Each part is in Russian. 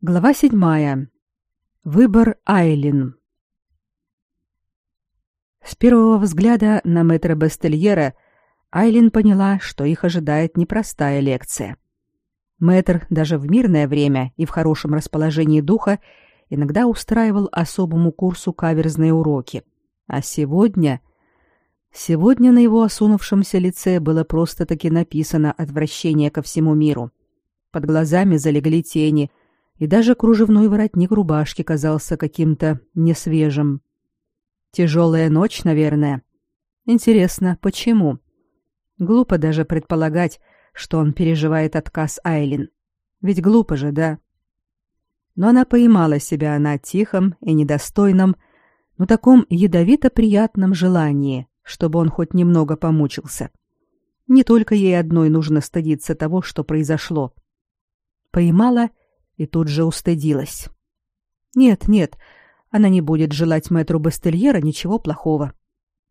Глава седьмая. Выбор Айлин. С первого взгляда на мэтра Бастельера Айлин поняла, что их ожидает непростая лекция. Мэтр даже в мирное время и в хорошем расположении духа иногда устраивал особому курсу каверзные уроки. А сегодня... Сегодня на его осунувшемся лице было просто-таки написано отвращение ко всему миру. Под глазами залегли тени — и даже кружевной воротник рубашки казался каким-то несвежим. Тяжелая ночь, наверное. Интересно, почему? Глупо даже предполагать, что он переживает отказ Айлин. Ведь глупо же, да? Но она поймала себя на тихом и недостойном, но таком ядовито-приятном желании, чтобы он хоть немного помучился. Не только ей одной нужно стыдиться того, что произошло. Поймала и тут же устыдилась. Нет, нет, она не будет желать мэтру Бастельера ничего плохого,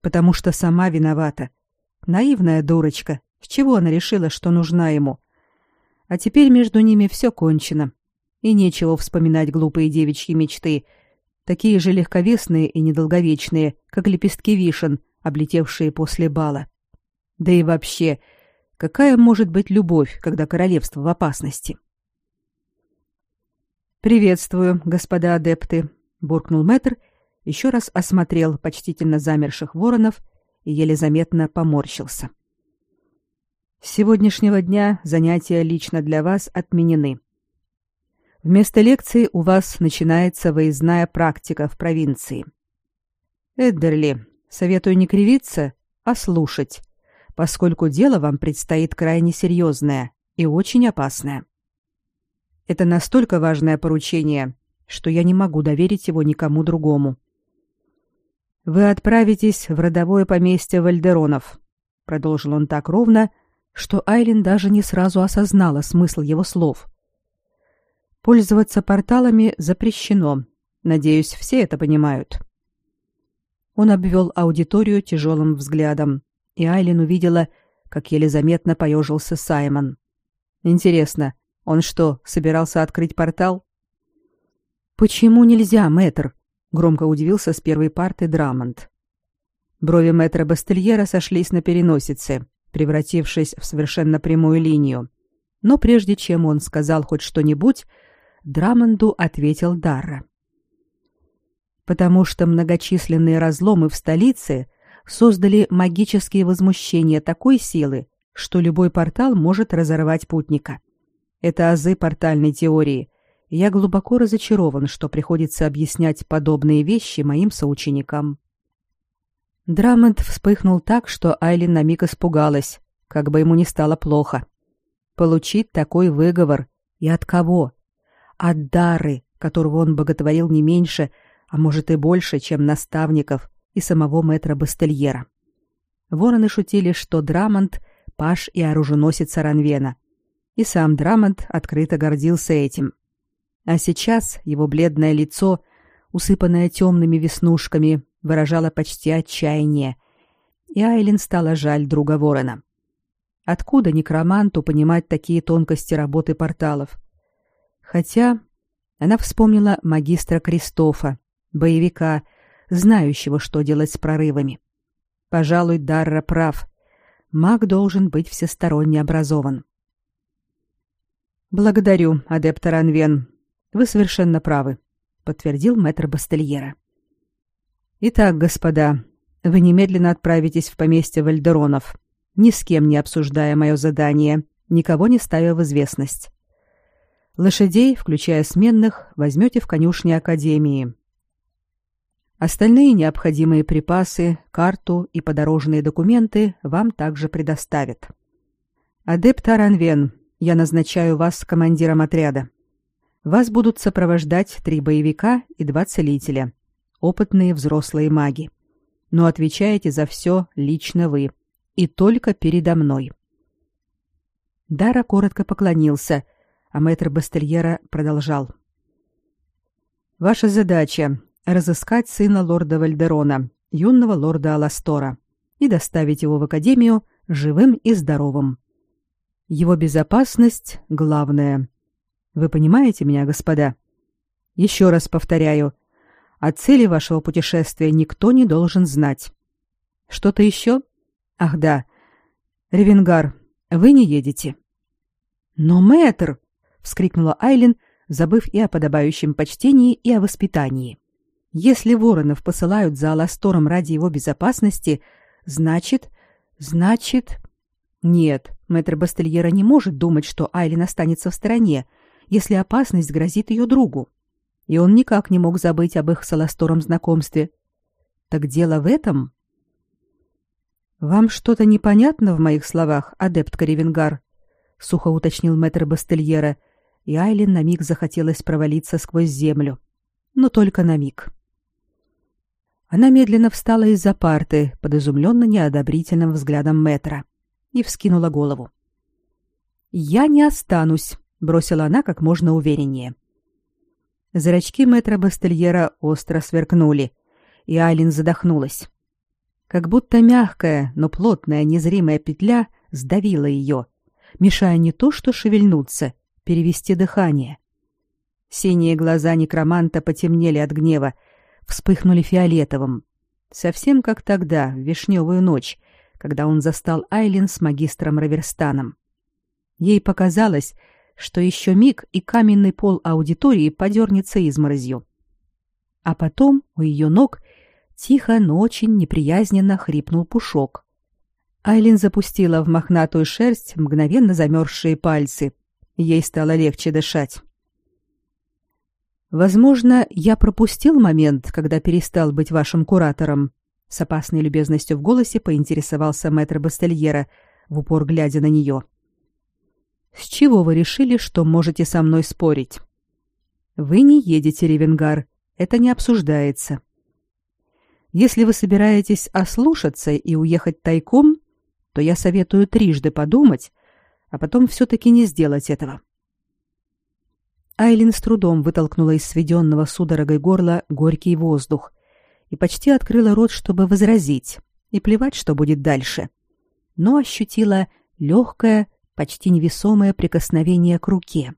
потому что сама виновата. Наивная дурочка. С чего она решила, что нужна ему? А теперь между ними все кончено. И нечего вспоминать глупые девичьи мечты, такие же легковесные и недолговечные, как лепестки вишен, облетевшие после бала. Да и вообще, какая может быть любовь, когда королевство в опасности? — «Приветствую, господа адепты», — буркнул мэтр, еще раз осмотрел почтительно замерших воронов и еле заметно поморщился. «С сегодняшнего дня занятия лично для вас отменены. Вместо лекции у вас начинается выездная практика в провинции. Эддерли, советую не кривиться, а слушать, поскольку дело вам предстоит крайне серьезное и очень опасное. Это настолько важное поручение, что я не могу доверить его никому другому. Вы отправитесь в родовое поместье Вальдеронов, продолжил он так ровно, что Айлин даже не сразу осознала смысл его слов. Пользоваться порталами запрещено. Надеюсь, все это понимают. Он обвел аудиторию тяжелым взглядом, и Айлин увидела, как еле заметно поежился Саймон. Интересно, он что, собирался открыть портал? Почему нельзя, мэтр? громко удивился с первой парты Драмонт. Брови мэтра Бастельера сошлись на переносице, превратившись в совершенно прямую линию. Но прежде чем он сказал хоть что-нибудь, Драмонду ответил Дарра. Потому что многочисленные разломы в столице создали магические возмущения такой силы, что любой портал может разорвать путника. Это азы портальной теории. я глубоко разочарован, что приходится объяснять подобные вещи моим соученикам. Драмонт вспыхнул так, что Айлин на миг испугалась, как бы ему не стало плохо. Получить такой выговор и от кого? От Дары, которого он боготворил не меньше, а может и больше, чем наставников и самого мэтра Бастельера. Вороны шутили, что Драмонт — паш и оруженосец Ранвена — и сам Драмонт открыто гордился этим. А сейчас его бледное лицо, усыпанное темными веснушками, выражало почти отчаяние, и Айлин стала жаль друга Ворона. Откуда некроманту понимать такие тонкости работы порталов? Хотя она вспомнила магистра Кристофа, боевика, знающего, что делать с прорывами. Пожалуй, Дарра прав. Маг должен быть всесторонне образован. Благодарю, адепт Ранвен. Вы совершенно правы, подтвердил мэтр Бастельера. Итак, господа, вы немедленно отправитесь в поместье Вальдеронов, ни с кем не обсуждая мое задание, никого не ставя в известность. Лошадей, включая сменных, возьмете в конюшне академии. Остальные необходимые припасы, карту и подорожные документы вам также предоставят. Адепт Аранвен, я назначаю вас командиром отряда. Вас будут сопровождать три боевика и два целителя, опытные взрослые маги. Но отвечаете за все лично вы, и только передо мной. Дара коротко поклонился, а мэтр Бастельера продолжал. Ваша задача — разыскать сына лорда Вальдерона, юного лорда Аластора, и доставить его в академию живым и здоровым. Его безопасность главное. Вы понимаете меня, господа? Еще раз повторяю, о цели вашего путешествия никто не должен знать. Что-то еще? Ах да. Ревенгар, вы не едете. Но мэтр, вскрикнула Айлин, забыв и о подобающем почтении, и о воспитании. Если воронов посылают за Аластором ради его безопасности, значит, значит... Нет, мэтр Бастельера не может думать, что Айлин останется в стороне, если опасность грозит ее другу. И он никак не мог забыть об их с Аластором знакомстве. Так дело в этом? Вам что-то непонятно в моих словах, адепт Каревенгар? сухо уточнил мэтр Бастельера, и Айлин на миг захотелось провалиться сквозь землю. Но только на миг. Она медленно встала из-за парты под изумленно неодобрительным взглядом мэтра и вскинула голову. «Я не останусь», — бросила она как можно увереннее. Зрачки мэтра Бастельера остро сверкнули, и Айлин задохнулась. Как будто мягкая, но плотная незримая петля сдавила ее, мешая не то что шевельнуться, перевести дыхание. Синие глаза некроманта потемнели от гнева, вспыхнули фиолетовым. Совсем как тогда, в вишневую ночь, когда он застал Айлин с магистром Раверстаном. Ей показалось, что еще миг, и каменный пол аудитории подернется изморозью. А потом у ее ног тихо, но очень неприязненно хрипнул пушок. Айлин запустила в мохнатую шерсть мгновенно замерзшие пальцы. Ей стало легче дышать. Возможно, я пропустил момент, когда перестал быть вашим куратором. С опасной любезностью в голосе поинтересовался мэтр Бастельера, в упор глядя на нее. С чего вы решили, что можете со мной спорить? Вы не едете, Ревенгар. Это не обсуждается. Если вы собираетесь ослушаться и уехать тайком, то я советую трижды подумать, а потом все-таки не сделать этого. Айлин с трудом вытолкнула из сведенного судорогой горла горький воздух и почти открыла рот, чтобы возразить, и плевать, что будет дальше. Но ощутила легкое, почти невесомое прикосновение к руке.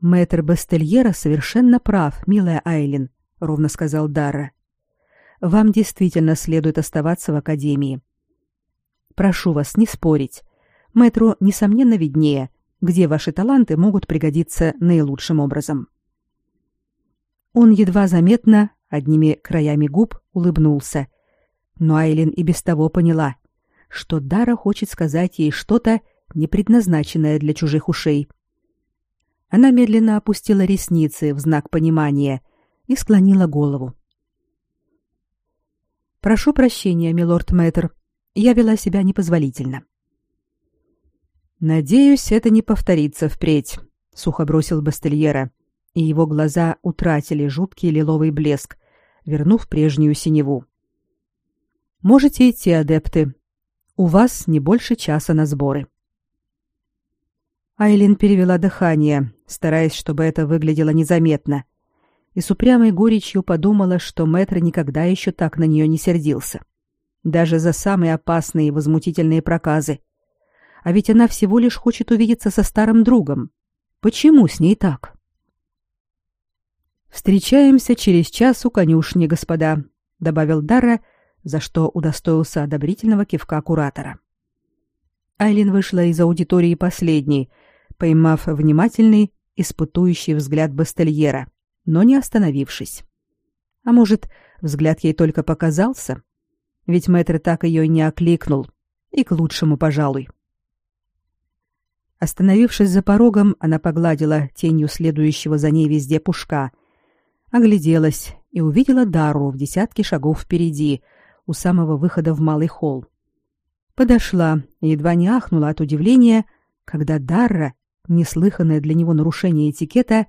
«Мэтр Бастельера совершенно прав, милая Айлин», — ровно сказал Дара. «Вам действительно следует оставаться в Академии. Прошу вас не спорить. Мэтру, несомненно, виднее, где ваши таланты могут пригодиться наилучшим образом. Он едва заметно, одними краями губ, улыбнулся. Но Айлин и без того поняла, что Дара хочет сказать ей что-то, не предназначенное для чужих ушей. Она медленно опустила ресницы в знак понимания и склонила голову. «Прошу прощения, милорд Мэтр, я вела себя непозволительно». Надеюсь, это не повторится впредь, сухо бросил Бастельера, и его глаза утратили жуткий лиловый блеск, вернув прежнюю синеву. Можете идти, адепты. У вас не больше часа на сборы. Айлин перевела дыхание, стараясь, чтобы это выглядело незаметно, и с упрямой горечью подумала, что мэтр никогда еще так на нее не сердился. Даже за самые опасные и возмутительные проказы. А ведь она всего лишь хочет увидеться со старым другом. Почему с ней так? Встречаемся через час у конюшни, господа, добавил Дара, за что удостоился одобрительного кивка куратора. Айлин вышла из аудитории последней, поймав внимательный, испытующий взгляд Бастельера, но не остановившись. А может, взгляд ей только показался? Ведь мэтр так ее и не окликнул, и к лучшему, пожалуй. Остановившись за порогом, она погладила тенью следующего за ней везде пушка, огляделась и увидела Дару в десятке шагов впереди, у самого выхода в малый холл. Подошла и едва не ахнула от удивления, когда Дарра, неслыханное для него нарушение этикета,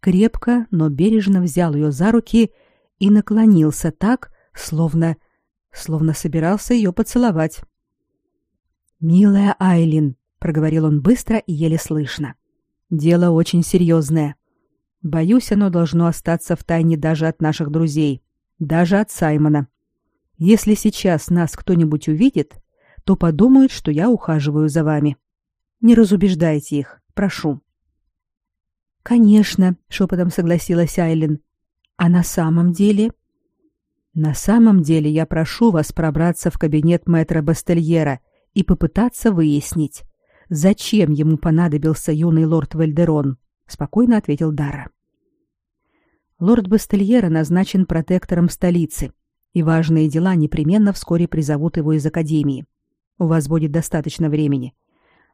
крепко, но бережно взял ее за руки и наклонился так, словно словно собирался ее поцеловать. Милая Айлин, проговорил он быстро и еле слышно. Дело очень серьезное. Боюсь, оно должно остаться в тайне даже от наших друзей, даже от Саймона. Если сейчас нас кто-нибудь увидит, то подумают, что я ухаживаю за вами. Не разубеждайте их, прошу. Конечно, шепотом согласилась Айлин. А на самом деле? На самом деле я прошу вас пробраться в кабинет мэтра Бастельера и попытаться выяснить, зачем ему понадобился юный лорд Вальдерон, спокойно ответил Дара. Лорд Бастельера назначен протектором столицы, и важные дела непременно вскоре призовут его из академии. У вас будет достаточно времени.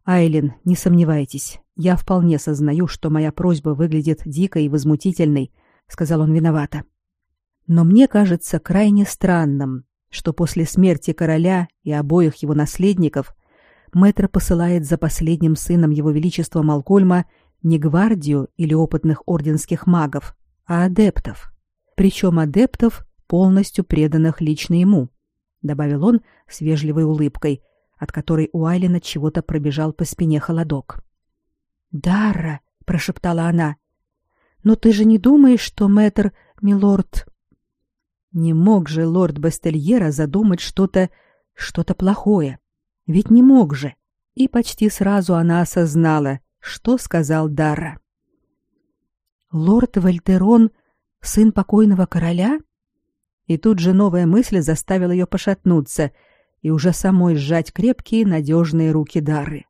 Айлин, не сомневайтесь, я вполне сознаю, что моя просьба выглядит дикой и возмутительной, сказал он виновато. Но мне кажется крайне странным, что после смерти короля и обоих его наследников мэтр посылает за последним сыном его величества Малкольма не гвардию или опытных орденских магов, а адептов. Причем адептов, полностью преданных лично ему, добавил он с вежливой улыбкой, от которой у Айлина чего-то пробежал по спине холодок. "Дарра", прошептала она. "Но ты же не думаешь, что мэтр милорд не мог же лорд Бастельера задумать что-то что-то плохое? Ведь не мог же. И почти сразу она осознала, что сказал Дарра. Лорд Вальтерон сын покойного короля? И тут же новая мысль заставила ее пошатнуться и уже самой сжать крепкие, надежные руки Дары.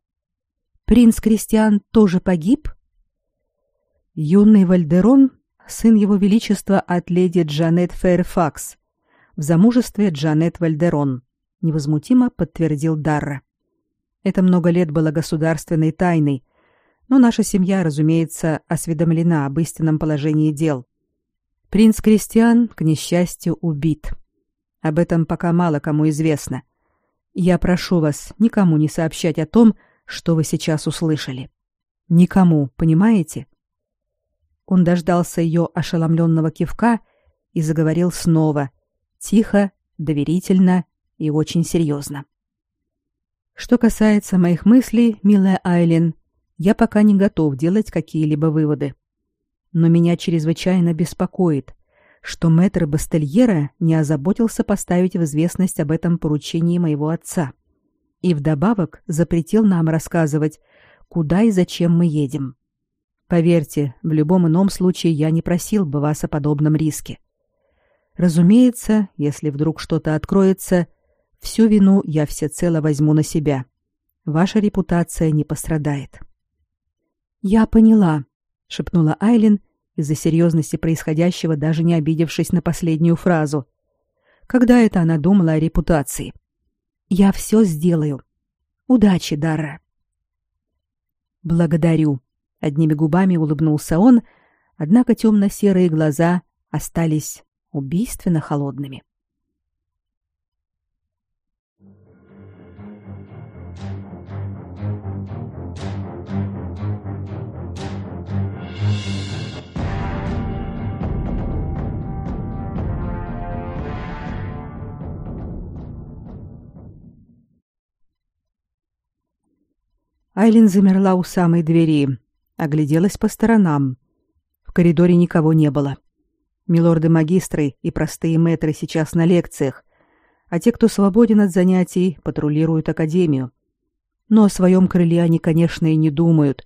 Принц Кристиан тоже погиб? Юный Вальдерон, сын его величества от леди Джанет Фэрфакс, в замужестве Джанет Вальдерон, невозмутимо подтвердил Дарра. Это много лет было государственной тайной, но наша семья, разумеется, осведомлена об истинном положении дел. Принц Кристиан, к несчастью, убит. Об этом пока мало кому известно. Я прошу вас никому не сообщать о том, что вы сейчас услышали. Никому, понимаете? Он дождался ее ошеломленного кивка и заговорил снова, тихо, доверительно и очень серьезно. Что касается моих мыслей, милая Айлин, я пока не готов делать какие-либо выводы. Но меня чрезвычайно беспокоит, что мэтр Бастельера не озаботился поставить в известность об этом поручении моего отца и вдобавок запретил нам рассказывать, куда и зачем мы едем. Поверьте, в любом ином случае я не просил бы вас о подобном риске. Разумеется, если вдруг что-то откроется, всю вину я всецело возьму на себя. Ваша репутация не пострадает. Я поняла, шепнула Айлин, из-за серьезности происходящего даже не обидевшись на последнюю фразу. Когда это она думала о репутации? Я все сделаю. Удачи, Дара. Благодарю, одними губами улыбнулся он, однако темно-серые глаза остались убийственно холодными. Айлин замерла у самой двери, огляделась по сторонам. В коридоре никого не было. Милорды-магистры и простые мэтры сейчас на лекциях, а те, кто свободен от занятий, патрулируют академию. Но о своем крыле они, конечно, и не думают.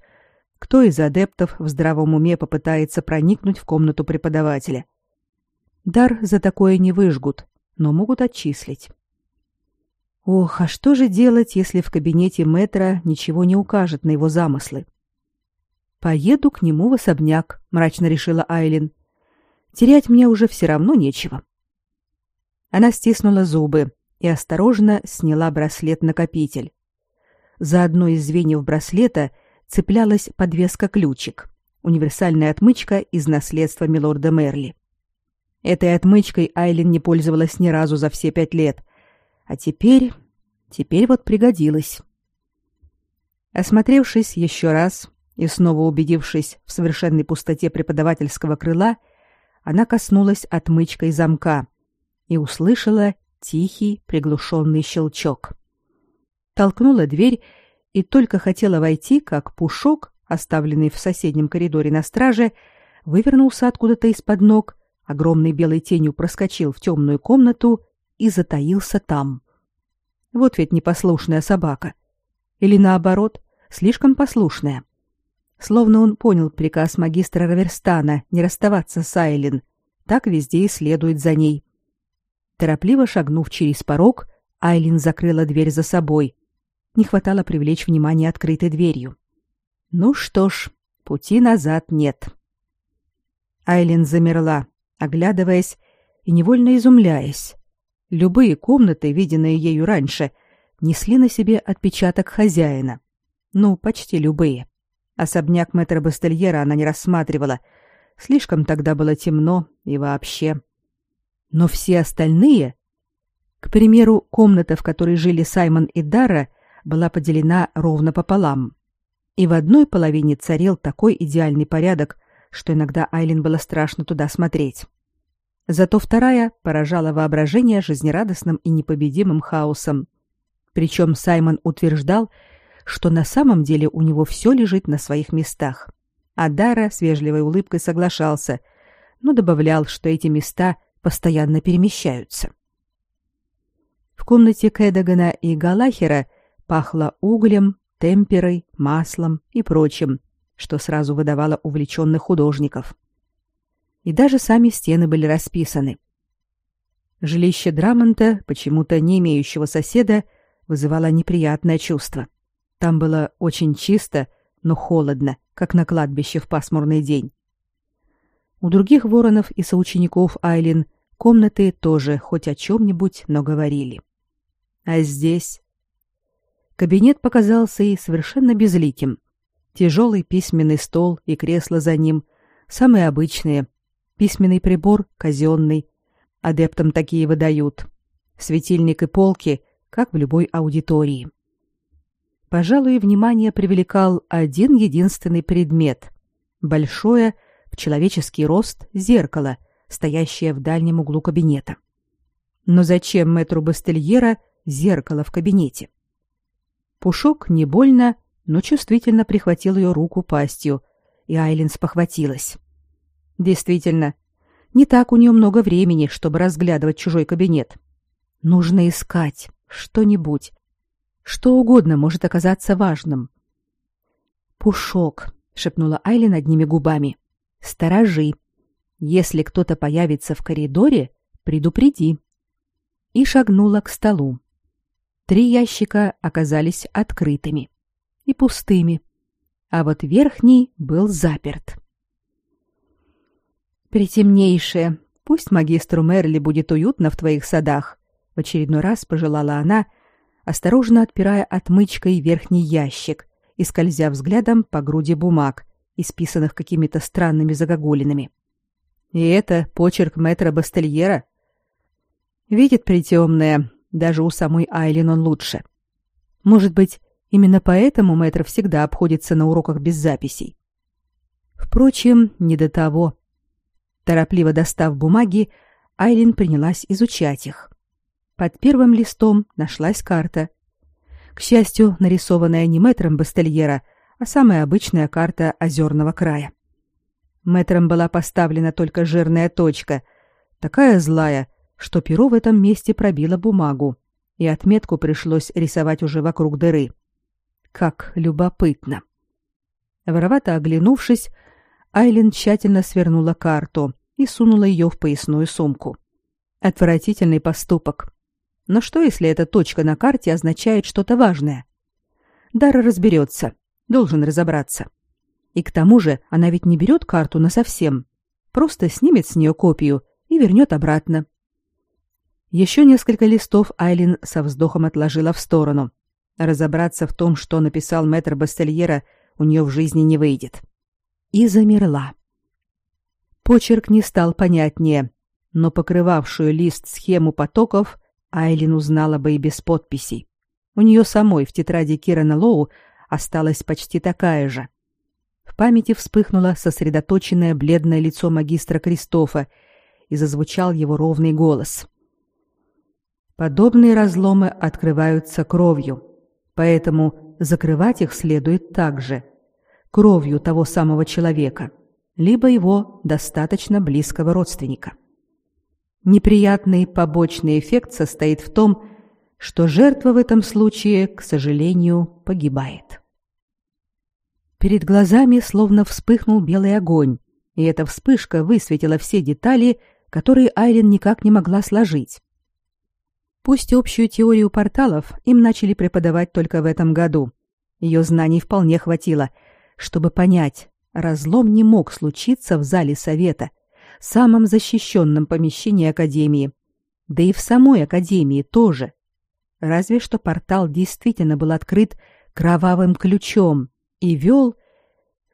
Кто из адептов в здравом уме попытается проникнуть в комнату преподавателя? Дар за такое не выжгут, но могут отчислить. Ох, а что же делать, если в кабинете метра ничего не укажет на его замыслы? Поеду к нему в особняк, мрачно решила Айлин. Терять мне уже все равно нечего. Она стиснула зубы и осторожно сняла браслет-накопитель. За одно из звеньев браслета цеплялась подвеска-ключик, универсальная отмычка из наследства милорда Мерли. Этой отмычкой Айлин не пользовалась ни разу за все пять лет, а теперь... Теперь вот пригодилось. Осмотревшись еще раз и снова убедившись в совершенной пустоте преподавательского крыла, она коснулась отмычкой замка и услышала тихий приглушенный щелчок. Толкнула дверь и только хотела войти, как пушок, оставленный в соседнем коридоре на страже, вывернулся откуда-то из-под ног, огромной белой тенью проскочил в темную комнату и затаился там. Вот ведь непослушная собака. Или наоборот, слишком послушная. Словно он понял приказ магистра Раверстана не расставаться с Айлин, так везде и следует за ней. Торопливо шагнув через порог, Айлин закрыла дверь за собой. Не хватало привлечь внимание открытой дверью. Ну что ж, пути назад нет. Айлин замерла, оглядываясь и невольно изумляясь. Любые комнаты, виденные ею раньше, несли на себе отпечаток хозяина. Ну, почти любые. Особняк мэтра Бастельера она не рассматривала. Слишком тогда было темно и вообще. Но все остальные... К примеру, комната, в которой жили Саймон и Дара, была поделена ровно пополам. И в одной половине царил такой идеальный порядок, что иногда Айлин было страшно туда смотреть. Зато вторая поражала воображение жизнерадостным и непобедимым хаосом. Причем Саймон утверждал, что на самом деле у него все лежит на своих местах. А Дара с вежливой улыбкой соглашался, но добавлял, что эти места постоянно перемещаются. В комнате Кэдагана и Галахера пахло углем, темперой, маслом и прочим, что сразу выдавало увлеченных художников. И даже сами стены были расписаны. Жилище Драмонта, почему-то не имеющего соседа, вызывало неприятное чувство. Там было очень чисто, но холодно, как на кладбище в пасмурный день. У других воронов и соучеников Айлин комнаты тоже хоть о чем-нибудь, но говорили. А здесь... Кабинет показался ей совершенно безликим. Тяжелый письменный стол и кресло за ним, самые обычные. Письменный прибор казенный. Адептам такие выдают. Светильник и полки, как в любой аудитории. — пожалуй, внимание привлекал один единственный предмет — большое, в человеческий рост, зеркало, стоящее в дальнем углу кабинета. Но зачем мэтру Бастельера зеркало в кабинете? Пушок не больно, но чувствительно прихватил ее руку пастью, и Айлин спохватилась. Действительно, не так у нее много времени, чтобы разглядывать чужой кабинет. Нужно искать что-нибудь, что угодно может оказаться важным. «Пушок», — шепнула Айли одними губами. «Сторожи. Если кто-то появится в коридоре, предупреди». И шагнула к столу. Три ящика оказались открытыми и пустыми, а вот верхний был заперт. «Притемнейшее, пусть магистру Мерли будет уютно в твоих садах», — в очередной раз пожелала она, — осторожно отпирая отмычкой верхний ящик и скользя взглядом по груди бумаг, исписанных какими-то странными загогулинами. И это почерк мэтра Бастельера. Видит притемное, даже у самой Айлин он лучше. Может быть, именно поэтому мэтр всегда обходится на уроках без записей. Впрочем, не до того. Торопливо достав бумаги, Айлин принялась изучать их. Под первым листом нашлась карта. К счастью, нарисованная не мэтром Бастельера, а самая обычная карта озерного края. Мэтром была поставлена только жирная точка, такая злая, что перо в этом месте пробило бумагу, и отметку пришлось рисовать уже вокруг дыры. Как любопытно. Воровато оглянувшись, Айлин тщательно свернула карту и сунула ее в поясную сумку. Отвратительный поступок. Но что, если эта точка на карте означает что-то важное? Дара разберется, должен разобраться. И к тому же она ведь не берет карту на совсем, просто снимет с нее копию и вернет обратно. Еще несколько листов Айлин со вздохом отложила в сторону. Разобраться в том, что написал мэтр Бастельера, у нее в жизни не выйдет. И замерла. Почерк не стал понятнее, но покрывавшую лист схему потоков Айлин узнала бы и без подписей. У нее самой в тетради Кирана Лоу осталась почти такая же. В памяти вспыхнуло сосредоточенное бледное лицо магистра Кристофа и зазвучал его ровный голос. Подобные разломы открываются кровью, поэтому закрывать их следует также кровью того самого человека, либо его достаточно близкого родственника. Неприятный побочный эффект состоит в том, что жертва в этом случае, к сожалению, погибает. Перед глазами словно вспыхнул белый огонь, и эта вспышка высветила все детали, которые Айрин никак не могла сложить. Пусть общую теорию порталов им начали преподавать только в этом году. Ее знаний вполне хватило, чтобы понять, разлом не мог случиться в зале совета, самом защищенном помещении Академии. Да и в самой Академии тоже. Разве что портал действительно был открыт кровавым ключом и вел...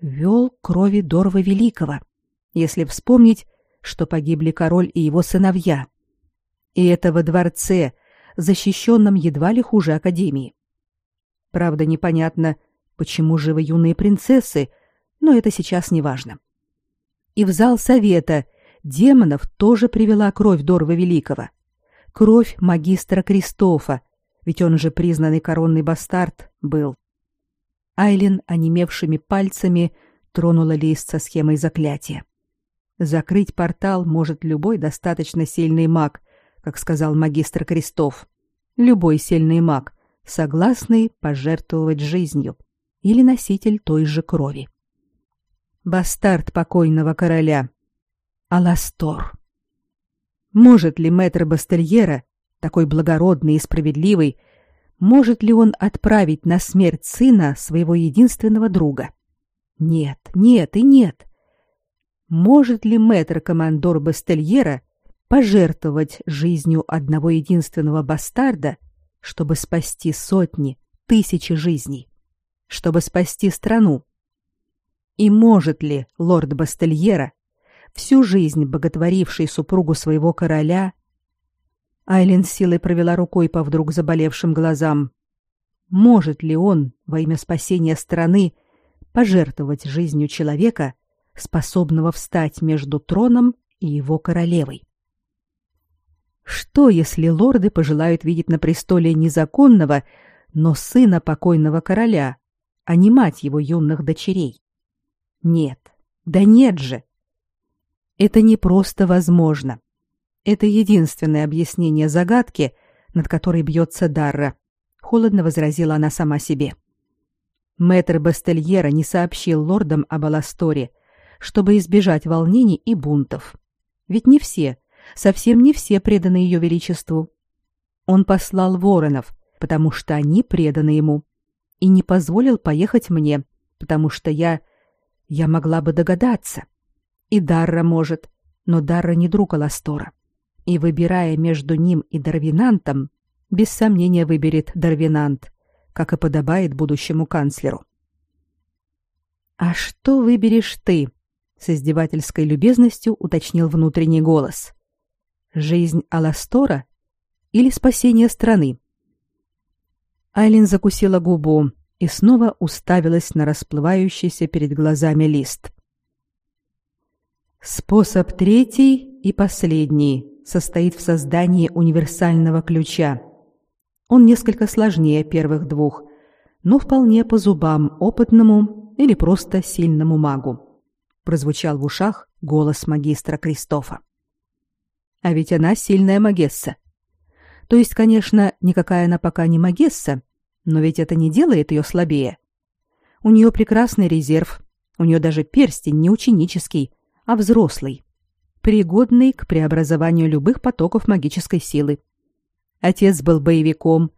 вел крови Дорва Великого, если вспомнить, что погибли король и его сыновья. И это во дворце, защищенном едва ли хуже Академии. Правда, непонятно, почему живы юные принцессы, но это сейчас не важно. И в зал совета демонов тоже привела кровь Дорва Великого. Кровь магистра Кристофа, ведь он же признанный коронный бастард был. Айлин онемевшими пальцами тронула лист со схемой заклятия. Закрыть портал может любой достаточно сильный маг, как сказал магистр Крестов. Любой сильный маг, согласный пожертвовать жизнью или носитель той же крови. Бастард покойного короля. Аластор. Может ли мэтр Бастельера, такой благородный и справедливый, может ли он отправить на смерть сына своего единственного друга? Нет, нет и нет. Может ли мэтр-командор Бастельера пожертвовать жизнью одного единственного бастарда, чтобы спасти сотни, тысячи жизней, чтобы спасти страну? И может ли лорд Бастельера, всю жизнь боготворивший супругу своего короля, Айлин силой провела рукой по вдруг заболевшим глазам. Может ли он во имя спасения страны пожертвовать жизнью человека, способного встать между троном и его королевой? Что, если лорды пожелают видеть на престоле незаконного, но сына покойного короля, а не мать его юных дочерей? Нет, да нет же. Это не просто возможно. Это единственное объяснение загадки, над которой бьется Дарра, холодно возразила она сама себе. Мэтр Бастельера не сообщил лордам об Аласторе, чтобы избежать волнений и бунтов. Ведь не все, совсем не все преданы ее величеству. Он послал воронов, потому что они преданы ему, и не позволил поехать мне, потому что я... я могла бы догадаться. И Дарра может, но Дарра не друг Аластора и выбирая между ним и Дарвинантом, без сомнения выберет Дарвинант, как и подобает будущему канцлеру. А что выберешь ты? с издевательской любезностью уточнил внутренний голос. Жизнь Аластора или спасение страны? Айлин закусила губу и снова уставилась на расплывающийся перед глазами лист. Способ третий и последний, состоит в создании универсального ключа. Он несколько сложнее первых двух, но вполне по зубам опытному или просто сильному магу. Прозвучал в ушах голос магистра Кристофа. А ведь она сильная магесса. То есть, конечно, никакая она пока не магесса, но ведь это не делает ее слабее. У нее прекрасный резерв, у нее даже перстень не ученический, а взрослый пригодный к преобразованию любых потоков магической силы. Отец был боевиком.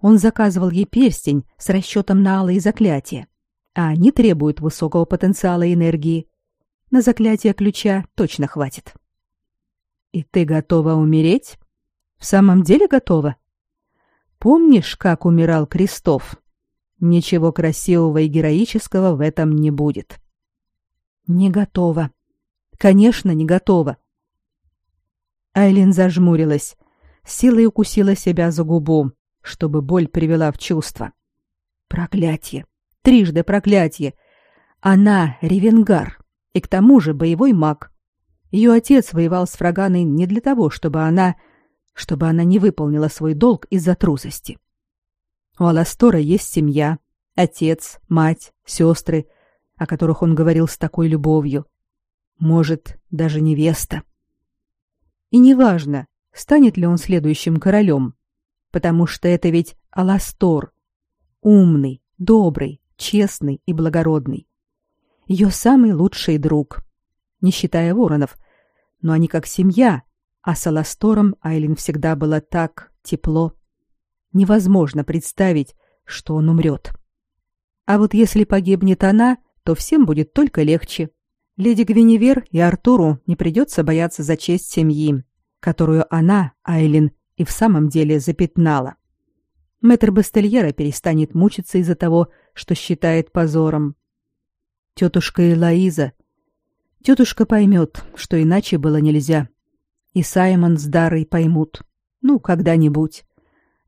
Он заказывал ей перстень с расчетом на алые заклятия, а они требуют высокого потенциала энергии. На заклятие ключа точно хватит. И ты готова умереть? В самом деле готова? Помнишь, как умирал Крестов? Ничего красивого и героического в этом не будет. Не готова, Конечно, не готова. Айлин зажмурилась, силой укусила себя за губу, чтобы боль привела в чувство. Проклятие! Трижды проклятие! Она ревенгар, и к тому же боевой маг. Ее отец воевал с Фраганой не для того, чтобы она... чтобы она не выполнила свой долг из-за трусости. У Аластора есть семья, отец, мать, сестры, о которых он говорил с такой любовью. Может, даже невеста. И неважно, станет ли он следующим королем, потому что это ведь Аластор, умный, добрый, честный и благородный. ее самый лучший друг, не считая воронов, но они как семья, а с Аластором Айлин всегда было так тепло. Невозможно представить, что он умрет. А вот если погибнет она, то всем будет только легче. Леди Гвиневер и Артуру не придется бояться за честь семьи, которую она, Айлин, и в самом деле запятнала. Мэтр Бастельера перестанет мучиться из-за того, что считает позором. Тетушка Элоиза. Тетушка поймет, что иначе было нельзя. И Саймон с Дарой поймут. Ну, когда-нибудь.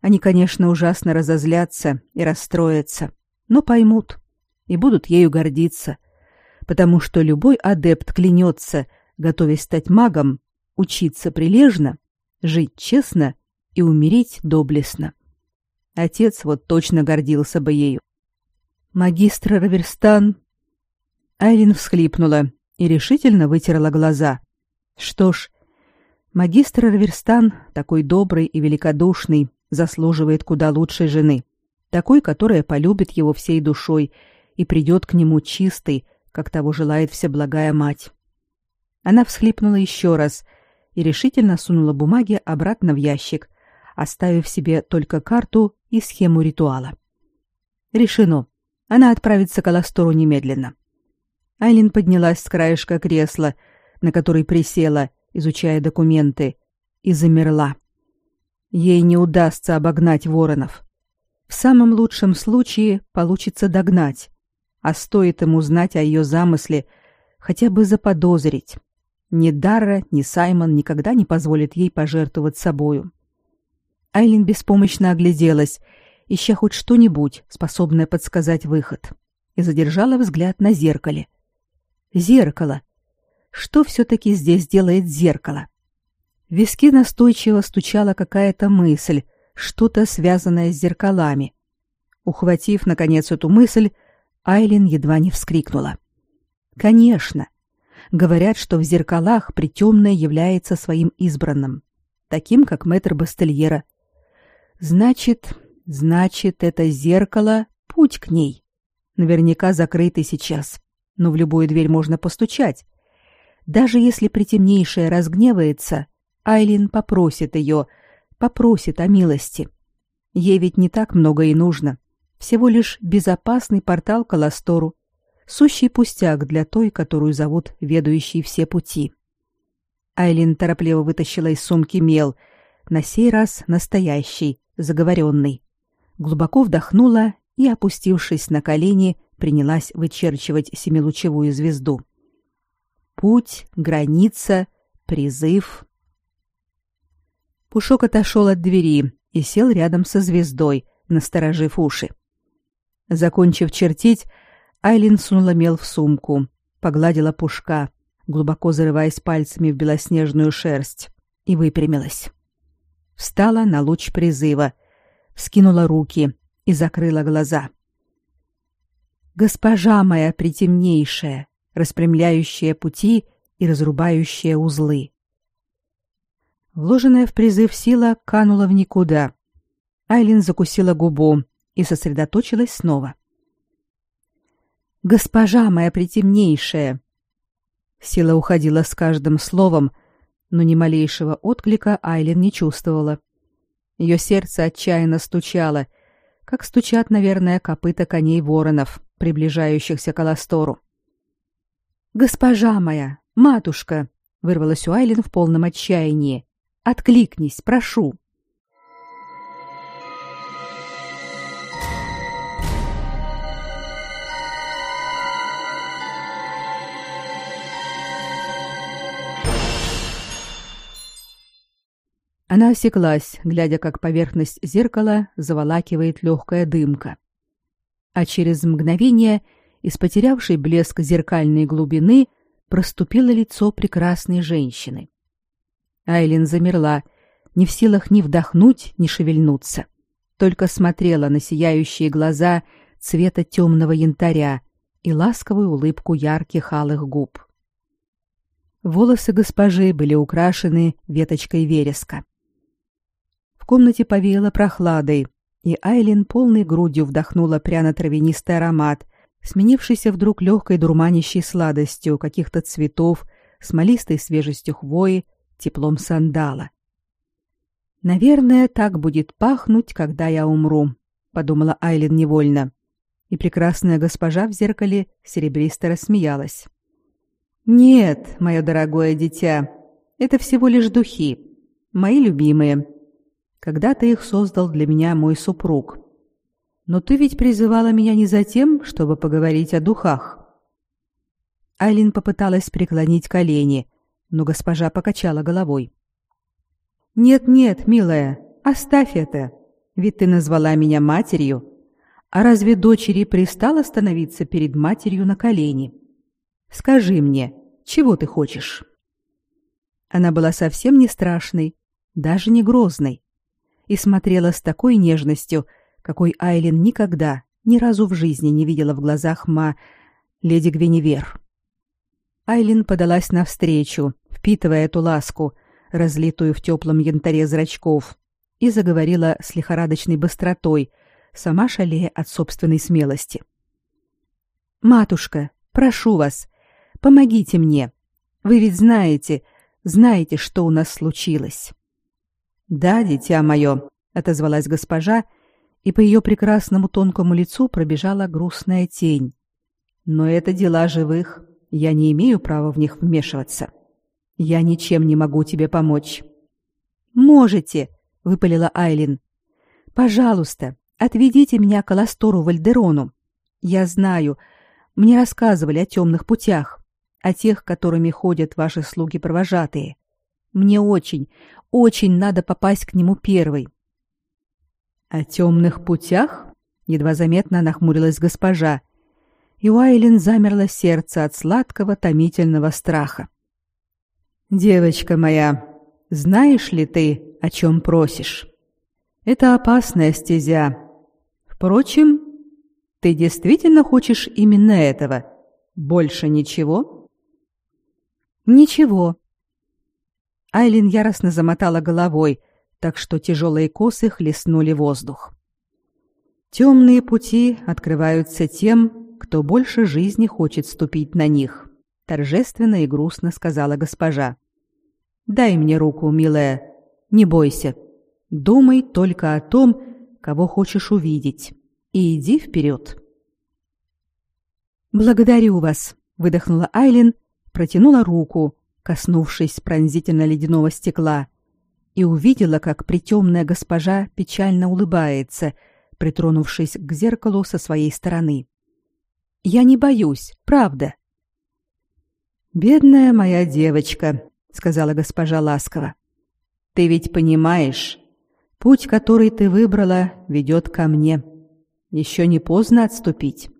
Они, конечно, ужасно разозлятся и расстроятся, но поймут и будут ею гордиться — потому что любой адепт клянется, готовясь стать магом, учиться прилежно, жить честно и умереть доблестно. Отец вот точно гордился бы ею. Магистр Раверстан... Айлин всхлипнула и решительно вытерла глаза. Что ж, магистр Раверстан, такой добрый и великодушный, заслуживает куда лучшей жены, такой, которая полюбит его всей душой и придет к нему чистой, как того желает всеблагая мать. Она всхлипнула еще раз и решительно сунула бумаги обратно в ящик, оставив себе только карту и схему ритуала. Решено. Она отправится к Аластору немедленно. Айлин поднялась с краешка кресла, на который присела, изучая документы, и замерла. Ей не удастся обогнать воронов. В самом лучшем случае получится догнать, а стоит ему знать о ее замысле, хотя бы заподозрить. Ни Дара, ни Саймон никогда не позволят ей пожертвовать собою. Айлин беспомощно огляделась, ища хоть что-нибудь, способное подсказать выход, и задержала взгляд на зеркале. Зеркало. Что все-таки здесь делает зеркало? В виски настойчиво стучала какая-то мысль, что-то связанное с зеркалами. Ухватив, наконец, эту мысль, Айлин едва не вскрикнула. Конечно. Говорят, что в зеркалах притемное является своим избранным, таким как мэтр Бастельера. Значит, значит, это зеркало путь к ней. Наверняка закрытый сейчас, но в любую дверь можно постучать. Даже если притемнейшая разгневается, Айлин попросит ее, попросит о милости. Ей ведь не так много и нужно. — всего лишь безопасный портал к Аластору, сущий пустяк для той, которую зовут ведущей все пути. Айлин торопливо вытащила из сумки мел, на сей раз настоящий, заговоренный. Глубоко вдохнула и, опустившись на колени, принялась вычерчивать семилучевую звезду. Путь, граница, призыв. Пушок отошел от двери и сел рядом со звездой, насторожив уши. Закончив чертить, Айлин сунула мел в сумку, погладила пушка, глубоко зарываясь пальцами в белоснежную шерсть, и выпрямилась. Встала на луч призыва, вскинула руки и закрыла глаза. «Госпожа моя притемнейшая, распрямляющая пути и разрубающая узлы». Вложенная в призыв сила канула в никуда. Айлин закусила губу, и сосредоточилась снова. «Госпожа моя притемнейшая!» Сила уходила с каждым словом, но ни малейшего отклика Айлин не чувствовала. Ее сердце отчаянно стучало, как стучат, наверное, копыта коней воронов, приближающихся к Аластору. «Госпожа моя, матушка!» — вырвалась у Айлин в полном отчаянии. «Откликнись, прошу!» Она осеклась, глядя, как поверхность зеркала заволакивает легкая дымка. А через мгновение из потерявшей блеск зеркальной глубины проступило лицо прекрасной женщины. Айлин замерла, не в силах ни вдохнуть, ни шевельнуться, только смотрела на сияющие глаза цвета темного янтаря и ласковую улыбку ярких алых губ. Волосы госпожи были украшены веточкой вереска комнате повеяло прохладой, и Айлин полной грудью вдохнула пряно-травянистый аромат, сменившийся вдруг легкой дурманящей сладостью каких-то цветов, смолистой свежестью хвои, теплом сандала. Наверное, так будет пахнуть, когда я умру, подумала Айлин невольно. И прекрасная госпожа в зеркале серебристо рассмеялась. Нет, мое дорогое дитя, это всего лишь духи, мои любимые. Когда-то их создал для меня мой супруг. Но ты ведь призывала меня не за тем, чтобы поговорить о духах. Айлин попыталась преклонить колени, но госпожа покачала головой. Нет-нет, милая, оставь это. Ведь ты назвала меня матерью. А разве дочери пристало становиться перед матерью на колени? Скажи мне, чего ты хочешь? Она была совсем не страшной, даже не грозной, и смотрела с такой нежностью, какой Айлин никогда, ни разу в жизни не видела в глазах ма леди Гвиневер. Айлин подалась навстречу, впитывая эту ласку, разлитую в теплом янтаре зрачков, и заговорила с лихорадочной быстротой, сама шалея от собственной смелости. «Матушка, прошу вас, помогите мне. Вы ведь знаете, знаете, что у нас случилось». «Да, дитя мое», — отозвалась госпожа, и по ее прекрасному тонкому лицу пробежала грустная тень. «Но это дела живых, я не имею права в них вмешиваться». Я ничем не могу тебе помочь. Можете, выпалила Айлин. Пожалуйста, отведите меня к Аластору Вальдерону. Я знаю, мне рассказывали о темных путях, о тех, которыми ходят ваши слуги-провожатые. Мне очень, очень надо попасть к нему первой. О темных путях? Едва заметно нахмурилась госпожа, и Айлин замерло сердце от сладкого томительного страха. Девочка моя, знаешь ли ты, о чем просишь? Это опасная стезя. Впрочем, ты действительно хочешь именно этого? Больше ничего? Ничего. Айлин яростно замотала головой, так что тяжелые косы хлестнули воздух. Темные пути открываются тем, кто больше жизни хочет ступить на них торжественно и грустно сказала госпожа. Дай мне руку, милая. Не бойся. Думай только о том, кого хочешь увидеть, и иди вперед. Благодарю вас, выдохнула Айлин, протянула руку, коснувшись пронзительно ледяного стекла, и увидела, как притемная госпожа печально улыбается, притронувшись к зеркалу со своей стороны. Я не боюсь, правда. Бедная моя девочка, сказала госпожа ласково. Ты ведь понимаешь, путь, который ты выбрала, ведет ко мне. Еще не поздно отступить.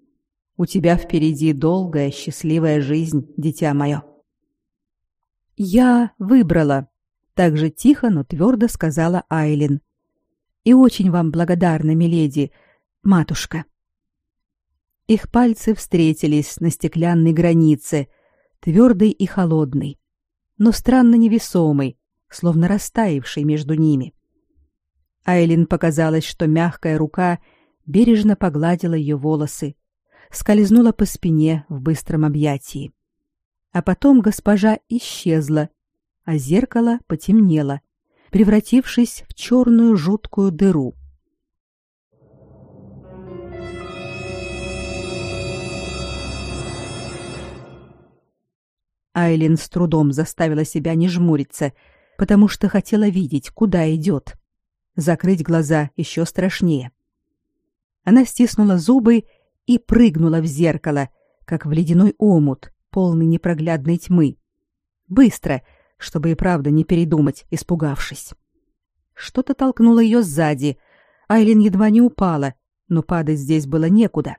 У тебя впереди долгая счастливая жизнь, дитя мое. Я выбрала, так же тихо, но твердо сказала Айлин. И очень вам благодарна, миледи, матушка. Их пальцы встретились на стеклянной границе — твердый и холодный, но странно невесомый, словно растаявший между ними. Айлин показалось, что мягкая рука бережно погладила ее волосы, скользнула по спине в быстром объятии. А потом госпожа исчезла, а зеркало потемнело, превратившись в черную жуткую дыру. Айлин с трудом заставила себя не жмуриться, потому что хотела видеть, куда идет. Закрыть глаза еще страшнее. Она стиснула зубы и прыгнула в зеркало, как в ледяной омут, полный непроглядной тьмы. Быстро, чтобы и правда не передумать, испугавшись. Что-то толкнуло ее сзади. Айлин едва не упала, но падать здесь было некуда.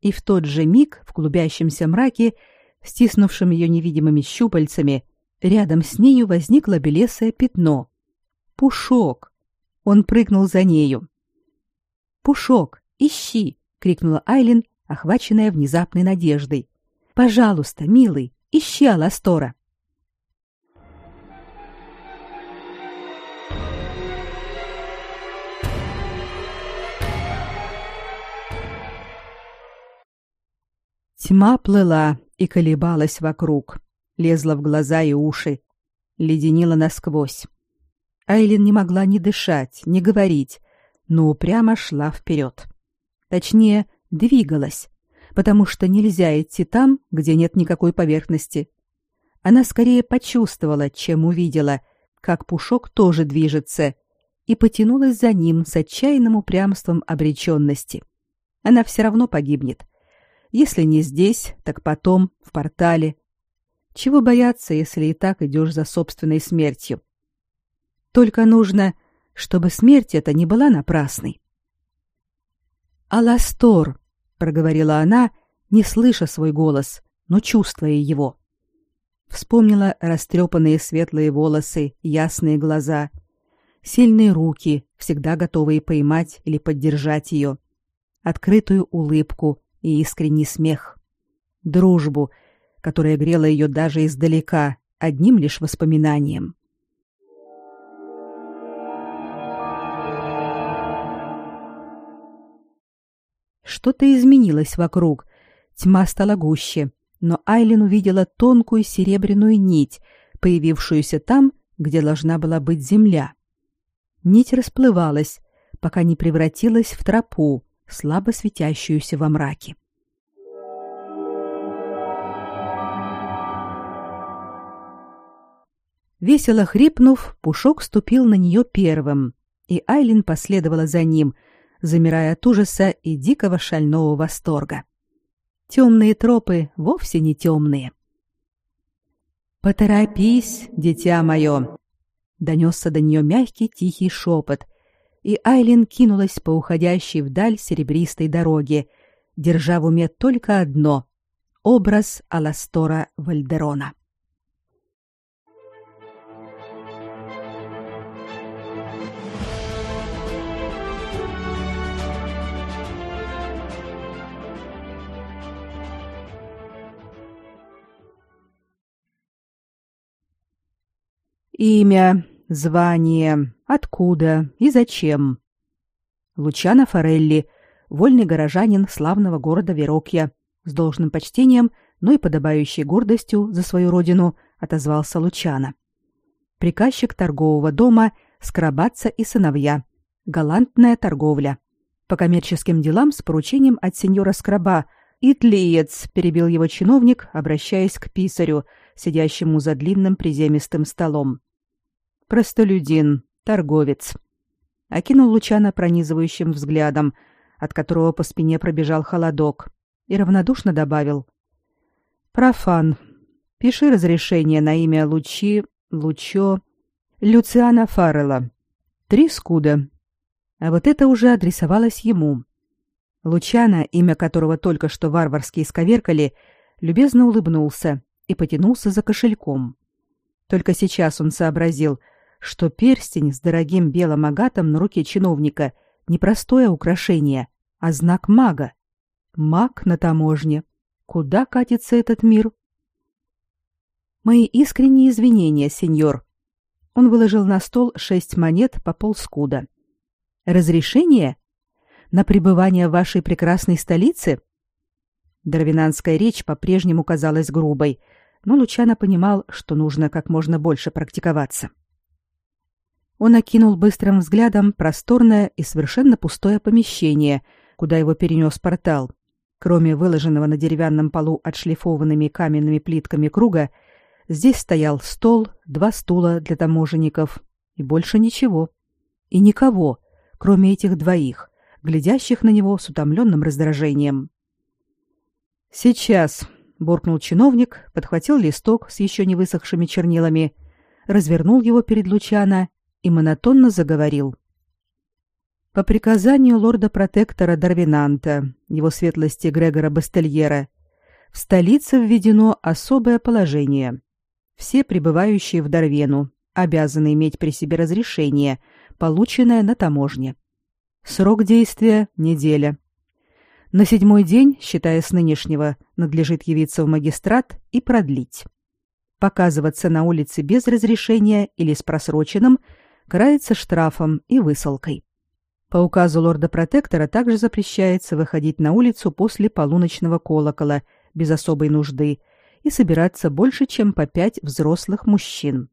И в тот же миг в клубящемся мраке стиснувшим ее невидимыми щупальцами, рядом с нею возникло белесое пятно. Пушок. Он прыгнул за нею. Пушок, ищи, крикнула Айлин, охваченная внезапной надеждой. Пожалуйста, милый, ищи Аластора. Тьма плыла и колебалась вокруг, лезла в глаза и уши, леденила насквозь. Айлин не могла ни дышать, ни говорить, но упрямо шла вперед. Точнее, двигалась, потому что нельзя идти там, где нет никакой поверхности. Она скорее почувствовала, чем увидела, как Пушок тоже движется, и потянулась за ним с отчаянным упрямством обреченности. Она все равно погибнет. Если не здесь, так потом, в портале. Чего бояться, если и так идешь за собственной смертью? Только нужно, чтобы смерть эта не была напрасной. «Аластор», — проговорила она, не слыша свой голос, но чувствуя его. Вспомнила растрепанные светлые волосы, ясные глаза, сильные руки, всегда готовые поймать или поддержать ее, открытую улыбку и искренний смех, дружбу, которая грела ее даже издалека, одним лишь воспоминанием. Что-то изменилось вокруг. Тьма стала гуще, но Айлин увидела тонкую серебряную нить, появившуюся там, где должна была быть земля. Нить расплывалась, пока не превратилась в тропу, слабо светящуюся во мраке. Весело хрипнув, Пушок ступил на нее первым, и Айлин последовала за ним, замирая от ужаса и дикого шального восторга. Темные тропы вовсе не темные. «Поторопись, дитя мое!» — донесся до нее мягкий тихий шепот, и Айлин кинулась по уходящей вдаль серебристой дороге, держа в уме только одно — образ Аластора Вальдерона. Имя, звание, откуда и зачем. Лучано Форелли, вольный горожанин славного города Верокья, с должным почтением, но и подобающей гордостью за свою родину, отозвался Лучано. Приказчик торгового дома Скрабаться и сыновья. Галантная торговля. По коммерческим делам с поручением от сеньора Скраба «Итлиец», — перебил его чиновник, обращаясь к писарю, сидящему за длинным приземистым столом простолюдин, торговец. Окинул Лучана пронизывающим взглядом, от которого по спине пробежал холодок, и равнодушно добавил: "Профан. Пиши разрешение на имя Лучи, Лучо, Люциана Фаррелла. Три скуда". А вот это уже адресовалось ему. Лучана, имя которого только что варварски исковеркали, любезно улыбнулся и потянулся за кошельком. Только сейчас он сообразил, что перстень с дорогим белым агатом на руке чиновника не простое украшение, а знак мага. Маг на таможне. Куда катится этот мир? Мои искренние извинения, сеньор. Он выложил на стол шесть монет по полскуда. Разрешение на пребывание в вашей прекрасной столице? Дарвинанская речь по-прежнему казалась грубой, но Лучано понимал, что нужно как можно больше практиковаться. Он окинул быстрым взглядом просторное и совершенно пустое помещение, куда его перенес портал. Кроме выложенного на деревянном полу отшлифованными каменными плитками круга, здесь стоял стол, два стула для таможенников и больше ничего. И никого, кроме этих двоих, глядящих на него с утомленным раздражением. «Сейчас», — буркнул чиновник, подхватил листок с еще не высохшими чернилами, развернул его перед Лучана и монотонно заговорил. По приказанию лорда-протектора Дарвинанта, его светлости Грегора Бастельера, в столице введено особое положение. Все прибывающие в Дарвену обязаны иметь при себе разрешение, полученное на таможне. Срок действия – неделя. На седьмой день, считая с нынешнего, надлежит явиться в магистрат и продлить. Показываться на улице без разрешения или с просроченным – карается штрафом и высылкой. По указу лорда-протектора также запрещается выходить на улицу после полуночного колокола без особой нужды и собираться больше, чем по пять взрослых мужчин.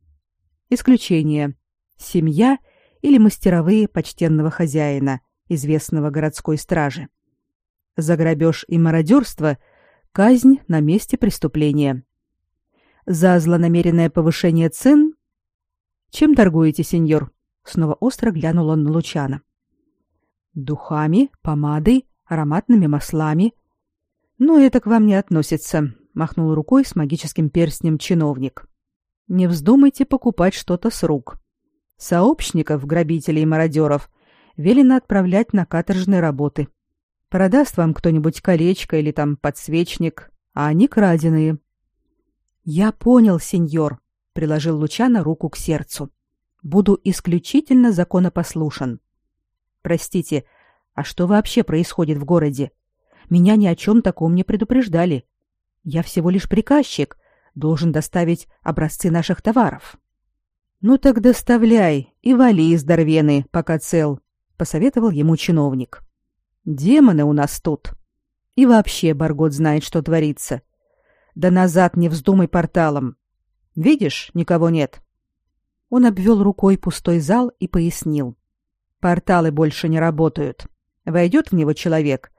Исключение – семья или мастеровые почтенного хозяина, известного городской стражи. За грабеж и мародерство – казнь на месте преступления. За злонамеренное повышение цен – чем торгуете, сеньор? Снова остро глянул он на Лучана. Духами, помадой, ароматными маслами. Ну, это к вам не относится, махнул рукой с магическим перстнем чиновник. Не вздумайте покупать что-то с рук. Сообщников, грабителей и мародеров велено отправлять на каторжные работы. Продаст вам кто-нибудь колечко или там подсвечник, а они краденые. Я понял, сеньор, приложил Лучано руку к сердцу. Буду исключительно законопослушен. Простите, а что вообще происходит в городе? Меня ни о чем таком не предупреждали. Я всего лишь приказчик, должен доставить образцы наших товаров. Ну так доставляй и вали из Дорвены, пока цел, посоветовал ему чиновник. Демоны у нас тут. И вообще Баргот знает, что творится. Да назад не вздумай порталом. Видишь, никого нет. Он обвел рукой пустой зал и пояснил. Порталы больше не работают. Войдет в него человек.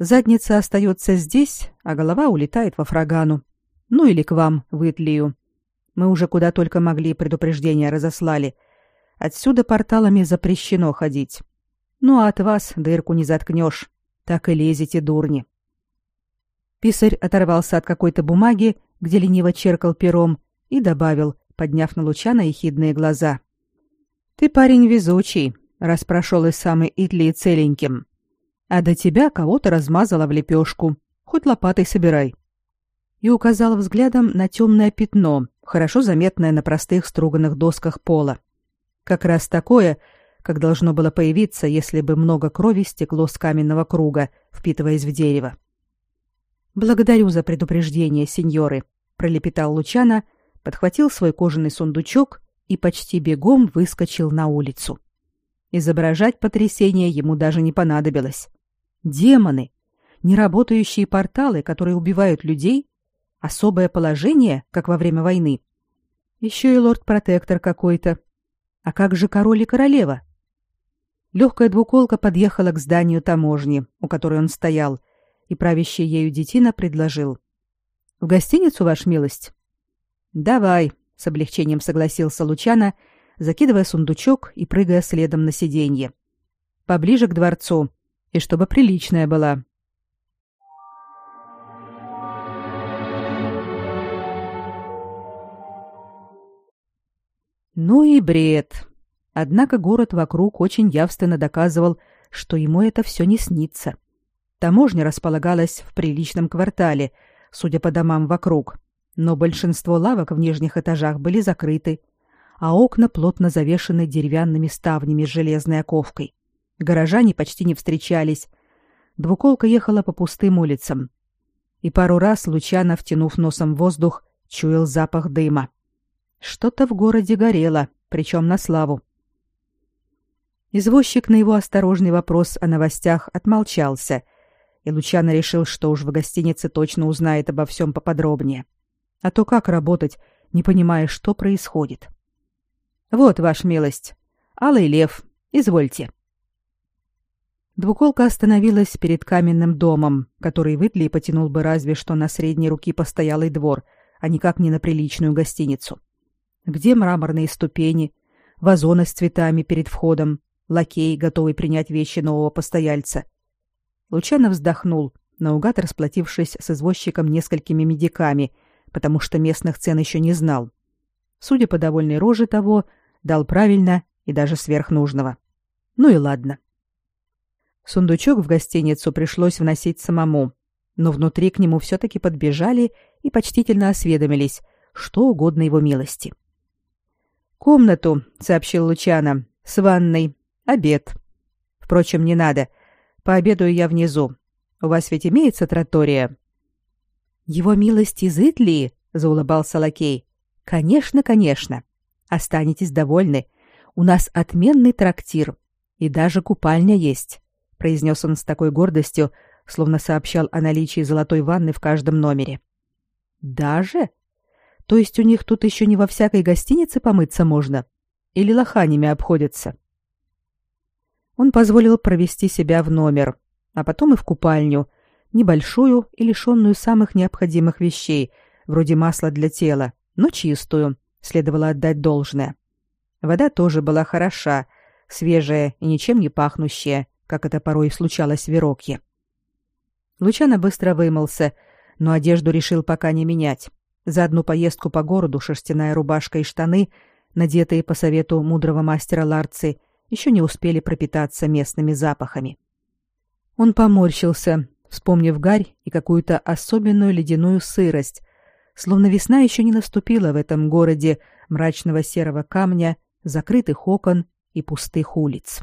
Задница остается здесь, а голова улетает во фрагану. Ну или к вам, в Итлию. Мы уже куда только могли предупреждения разослали. Отсюда порталами запрещено ходить. Ну а от вас дырку не заткнешь. Так и лезете, дурни. Писарь оторвался от какой-то бумаги, где лениво черкал пером, и добавил, подняв на Лучана ехидные глаза. «Ты парень везучий, раз прошел из самой Итлии целеньким. А до тебя кого-то размазала в лепешку. Хоть лопатой собирай». И указал взглядом на темное пятно, хорошо заметное на простых струганных досках пола. Как раз такое, как должно было появиться, если бы много крови стекло с каменного круга, впитываясь в дерево. «Благодарю за предупреждение, сеньоры», — пролепетал Лучана, — подхватил свой кожаный сундучок и почти бегом выскочил на улицу. Изображать потрясение ему даже не понадобилось. Демоны, неработающие порталы, которые убивают людей, особое положение, как во время войны. Еще и лорд-протектор какой-то. А как же король и королева? Легкая двуколка подъехала к зданию таможни, у которой он стоял, и правящий ею детина предложил. «В гостиницу, ваша милость?» «Давай», — с облегчением согласился Лучана, закидывая сундучок и прыгая следом на сиденье. «Поближе к дворцу, и чтобы приличная была». Ну и бред. Однако город вокруг очень явственно доказывал, что ему это все не снится. Таможня располагалась в приличном квартале, судя по домам вокруг, но большинство лавок в нижних этажах были закрыты, а окна плотно завешены деревянными ставнями с железной оковкой. Горожане почти не встречались. Двуколка ехала по пустым улицам. И пару раз Лучано, втянув носом воздух, чуял запах дыма. Что-то в городе горело, причем на славу. Извозчик на его осторожный вопрос о новостях отмолчался, и Лучано решил, что уж в гостинице точно узнает обо всем поподробнее. — а то как работать, не понимая, что происходит? Вот, ваша милость. Алый лев. Извольте. Двуколка остановилась перед каменным домом, который Витли потянул бы разве что на средней руки постоялый двор, а никак не на приличную гостиницу. Где мраморные ступени, вазоны с цветами перед входом, лакей, готовый принять вещи нового постояльца. Лучано вздохнул, наугад расплатившись с извозчиком несколькими медиками — потому что местных цен еще не знал. Судя по довольной роже того, дал правильно и даже сверхнужного. Ну и ладно. Сундучок в гостиницу пришлось вносить самому, но внутри к нему все-таки подбежали и почтительно осведомились, что угодно его милости. «Комнату», — сообщил Лучано, — «с ванной, обед. Впрочем, не надо. Пообедаю я внизу. У вас ведь имеется тротория?» Его милость из Итли, заулыбался лакей. Конечно, конечно. Останетесь довольны. У нас отменный трактир и даже купальня есть, произнес он с такой гордостью, словно сообщал о наличии золотой ванны в каждом номере. Даже? То есть у них тут еще не во всякой гостинице помыться можно? Или лоханями обходятся? Он позволил провести себя в номер, а потом и в купальню, небольшую и лишенную самых необходимых вещей, вроде масла для тела, но чистую, следовало отдать должное. Вода тоже была хороша, свежая и ничем не пахнущая, как это порой случалось в Верокье. Лучано быстро вымылся, но одежду решил пока не менять. За одну поездку по городу шерстяная рубашка и штаны, надетые по совету мудрого мастера Ларци, еще не успели пропитаться местными запахами. Он поморщился, вспомнив гарь и какую-то особенную ледяную сырость, словно весна еще не наступила в этом городе мрачного серого камня, закрытых окон и пустых улиц.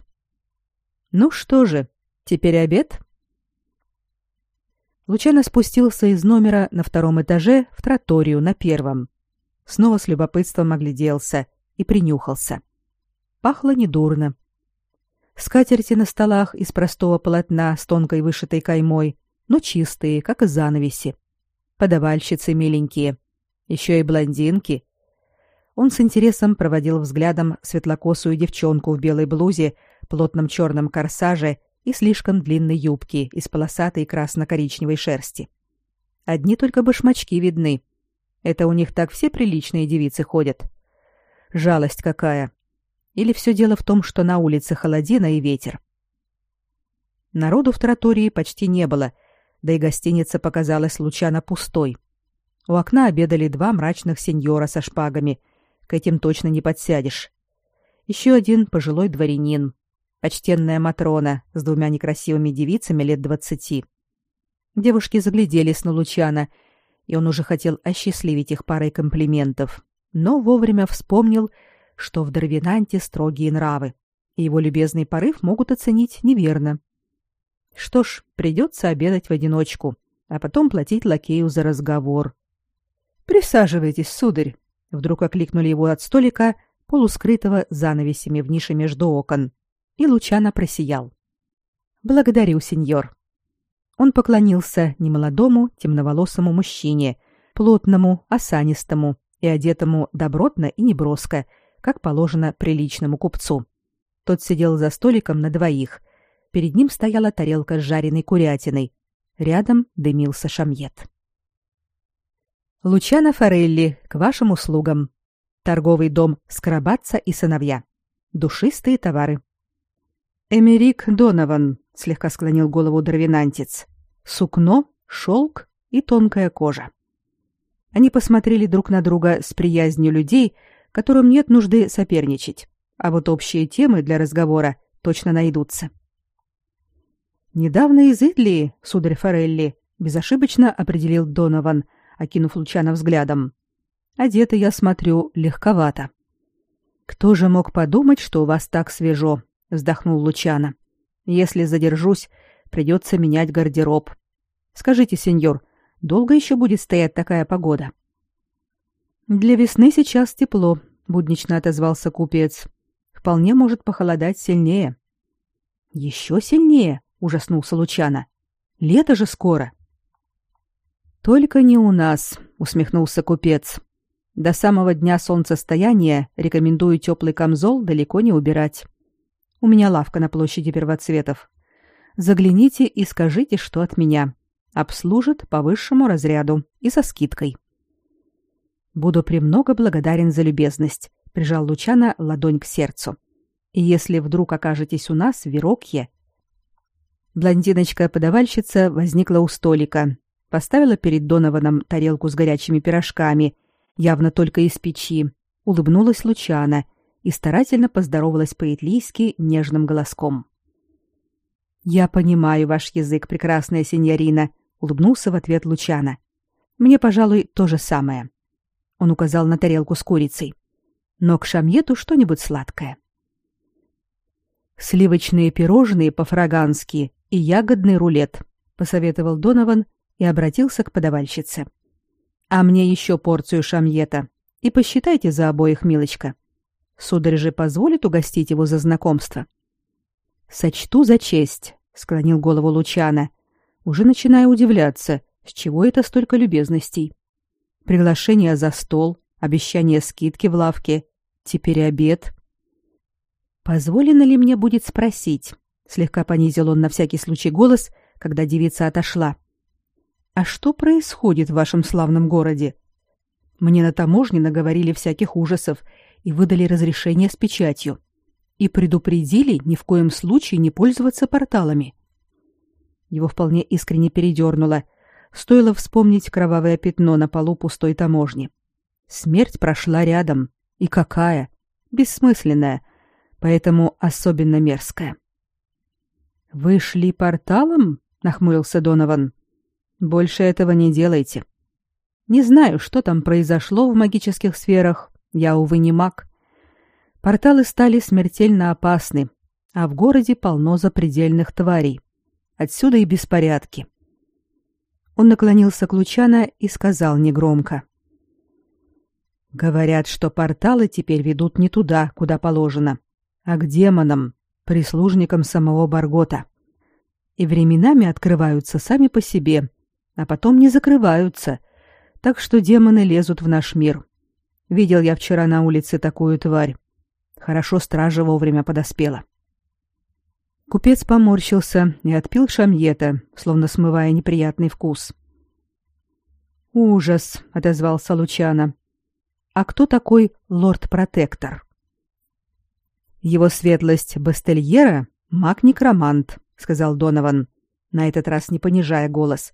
Ну что же, теперь обед? Лучано спустился из номера на втором этаже в троторию на первом. Снова с любопытством огляделся и принюхался. Пахло недурно. Скатерти на столах из простого полотна с тонкой вышитой каймой, но чистые, как и занавеси. Подавальщицы миленькие. Еще и блондинки. Он с интересом проводил взглядом светлокосую девчонку в белой блузе, плотном черном корсаже и слишком длинной юбке из полосатой красно-коричневой шерсти. Одни только башмачки видны. Это у них так все приличные девицы ходят. Жалость какая. Или все дело в том, что на улице холодина и ветер? Народу в тротории почти не было, да и гостиница показалась лучано пустой. У окна обедали два мрачных сеньора со шпагами. К этим точно не подсядешь. Еще один пожилой дворянин. Почтенная Матрона с двумя некрасивыми девицами лет двадцати. Девушки загляделись на Лучана, и он уже хотел осчастливить их парой комплиментов, но вовремя вспомнил, что в Дарвинанте строгие нравы, и его любезный порыв могут оценить неверно. Что ж, придется обедать в одиночку, а потом платить лакею за разговор. «Присаживайтесь, сударь!» — вдруг окликнули его от столика, полускрытого занавесями в нише между окон, и Лучано просиял. «Благодарю, сеньор!» Он поклонился немолодому, темноволосому мужчине, плотному, осанистому и одетому добротно и неброско, как положено приличному купцу. Тот сидел за столиком на двоих. Перед ним стояла тарелка с жареной курятиной. Рядом дымился шамьет. Лучано Форелли, к вашим услугам. Торговый дом Скрабатца и сыновья. Душистые товары. Эмерик Донован, слегка склонил голову Дарвинантец. Сукно, шелк и тонкая кожа. Они посмотрели друг на друга с приязнью людей, которым нет нужды соперничать, а вот общие темы для разговора точно найдутся. Недавно из Идлии, сударь Форелли, безошибочно определил Донован, окинув Лучана взглядом. Одета, я смотрю, легковато. Кто же мог подумать, что у вас так свежо? вздохнул Лучана. Если задержусь, придется менять гардероб. Скажите, сеньор, долго еще будет стоять такая погода? Для весны сейчас тепло, буднично отозвался купец. Вполне может похолодать сильнее. Еще сильнее, ужаснулся Лучана. Лето же скоро. Только не у нас, усмехнулся купец. До самого дня солнцестояния рекомендую теплый камзол далеко не убирать. У меня лавка на площади Первоцветов. Загляните и скажите, что от меня. Обслужит по высшему разряду и со скидкой. Буду премного благодарен за любезность, прижал Лучана ладонь к сердцу. И если вдруг окажетесь у нас в Верокье, Блондиночка-подавальщица возникла у столика, поставила перед Донованом тарелку с горячими пирожками, явно только из печи, улыбнулась Лучана и старательно поздоровалась по-итлийски нежным голоском. «Я понимаю ваш язык, прекрасная сеньорина», — улыбнулся в ответ Лучана. «Мне, пожалуй, то же самое». Он указал на тарелку с курицей. «Но к шамьету что-нибудь сладкое». «Сливочные пирожные по-фрагански и ягодный рулет», — посоветовал Донован и обратился к подавальщице. «А мне еще порцию шамьета. И посчитайте за обоих, милочка. Сударь же позволит угостить его за знакомство». «Сочту за честь», — склонил голову Лучана. уже начинаю удивляться, с чего это столько любезностей. Приглашение за стол, обещание скидки в лавке, теперь обед. Позволено ли мне будет спросить? Слегка понизил он на всякий случай голос, когда девица отошла. А что происходит в вашем славном городе? Мне на таможне наговорили всяких ужасов и выдали разрешение с печатью. И предупредили ни в коем случае не пользоваться порталами. Его вполне искренне передернуло. Стоило вспомнить кровавое пятно на полу пустой таможни. Смерть прошла рядом. И какая? Бессмысленная, поэтому особенно мерзкая. «Вы шли порталом?» — нахмурился Донован. «Больше этого не делайте. Не знаю, что там произошло в магических сферах. Я, увы, не маг. Порталы стали смертельно опасны, а в городе полно запредельных тварей. Отсюда и беспорядки. Он наклонился к Лучана и сказал негромко. «Говорят, что порталы теперь ведут не туда, куда положено, а к демонам, прислужникам самого Баргота. И временами открываются сами по себе, а потом не закрываются, так что демоны лезут в наш мир. Видел я вчера на улице такую тварь. Хорошо стража вовремя подоспела». Купец поморщился и отпил шамьета, словно смывая неприятный вкус. «Ужас!» — отозвался Лучано. «А кто такой лорд-протектор?» «Его светлость Бастельера — маг-некромант», — сказал Донован, на этот раз не понижая голос,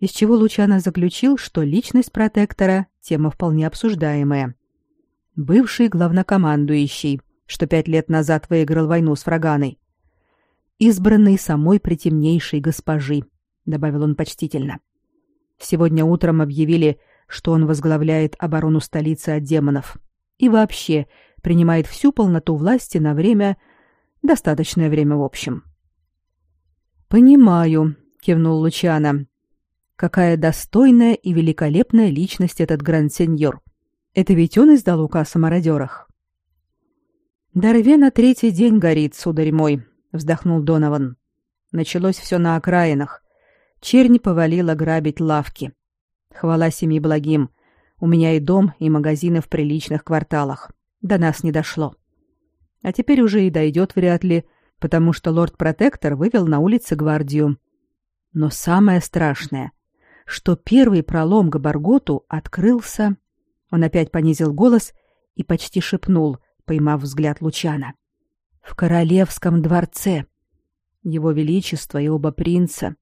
из чего Лучано заключил, что личность протектора — тема вполне обсуждаемая. Бывший главнокомандующий, что пять лет назад выиграл войну с Фраганой, избранный самой притемнейшей госпожи, добавил он почтительно. Сегодня утром объявили, что он возглавляет оборону столицы от демонов и вообще принимает всю полноту власти на время, достаточное время в общем. Понимаю, кивнул Лучано. Какая достойная и великолепная личность этот гранд-сеньор. Это ведь он издал указ о мародерах. Дарвена третий день горит, сударь мой, вздохнул Донован. Началось все на окраинах. Чернь повалила грабить лавки. Хвала семи благим. У меня и дом, и магазины в приличных кварталах. До нас не дошло. А теперь уже и дойдет вряд ли, потому что лорд-протектор вывел на улицы гвардию. Но самое страшное, что первый пролом к Барготу открылся... Он опять понизил голос и почти шепнул, поймав взгляд Лучана. — в королевском дворце. Его величество и оба принца.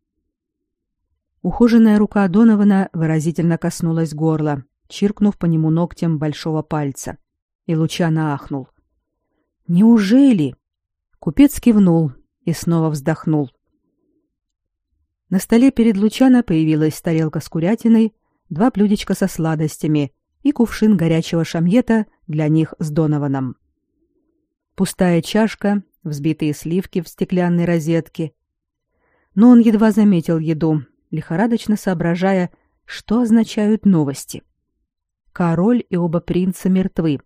Ухоженная рука Донована выразительно коснулась горла, чиркнув по нему ногтем большого пальца. И Лучано ахнул. «Неужели?» Купец кивнул и снова вздохнул. На столе перед Лучано появилась тарелка с курятиной, два блюдечка со сладостями и кувшин горячего шамьета для них с Донованом пустая чашка, взбитые сливки в стеклянной розетке. Но он едва заметил еду, лихорадочно соображая, что означают новости. Король и оба принца мертвы.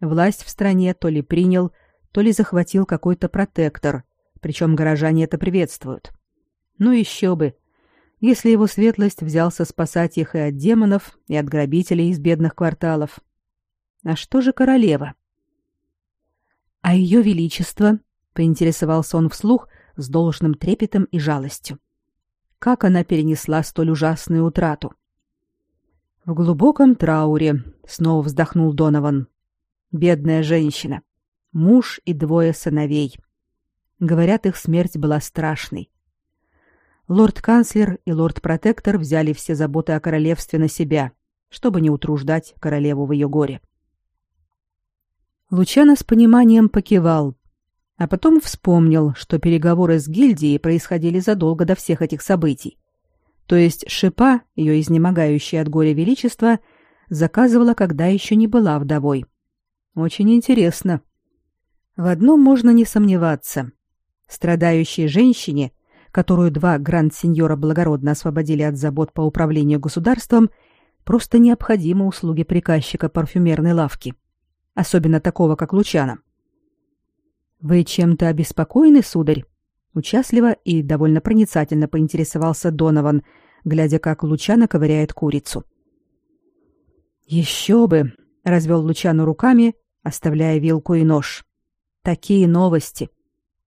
Власть в стране то ли принял, то ли захватил какой-то протектор, причем горожане это приветствуют. Ну еще бы, если его светлость взялся спасать их и от демонов, и от грабителей из бедных кварталов. А что же королева? А ее величество, поинтересовался он вслух с должным трепетом и жалостью. Как она перенесла столь ужасную утрату? В глубоком трауре, снова вздохнул Донован. Бедная женщина, муж и двое сыновей. Говорят, их смерть была страшной. Лорд-канцлер и лорд-протектор взяли все заботы о королевстве на себя, чтобы не утруждать королеву в ее горе. Лучано с пониманием покивал, а потом вспомнил, что переговоры с гильдией происходили задолго до всех этих событий. То есть Шипа, ее изнемогающая от горя величество, заказывала, когда еще не была вдовой. Очень интересно. В одном можно не сомневаться. Страдающей женщине, которую два гранд-сеньора благородно освободили от забот по управлению государством, просто необходимы услуги приказчика парфюмерной лавки. — особенно такого, как Лучана. Вы чем-то обеспокоены, сударь? Участливо и довольно проницательно поинтересовался Донован, глядя, как Лучано ковыряет курицу. «Еще бы!» — развел Лучано руками, оставляя вилку и нож. «Такие новости!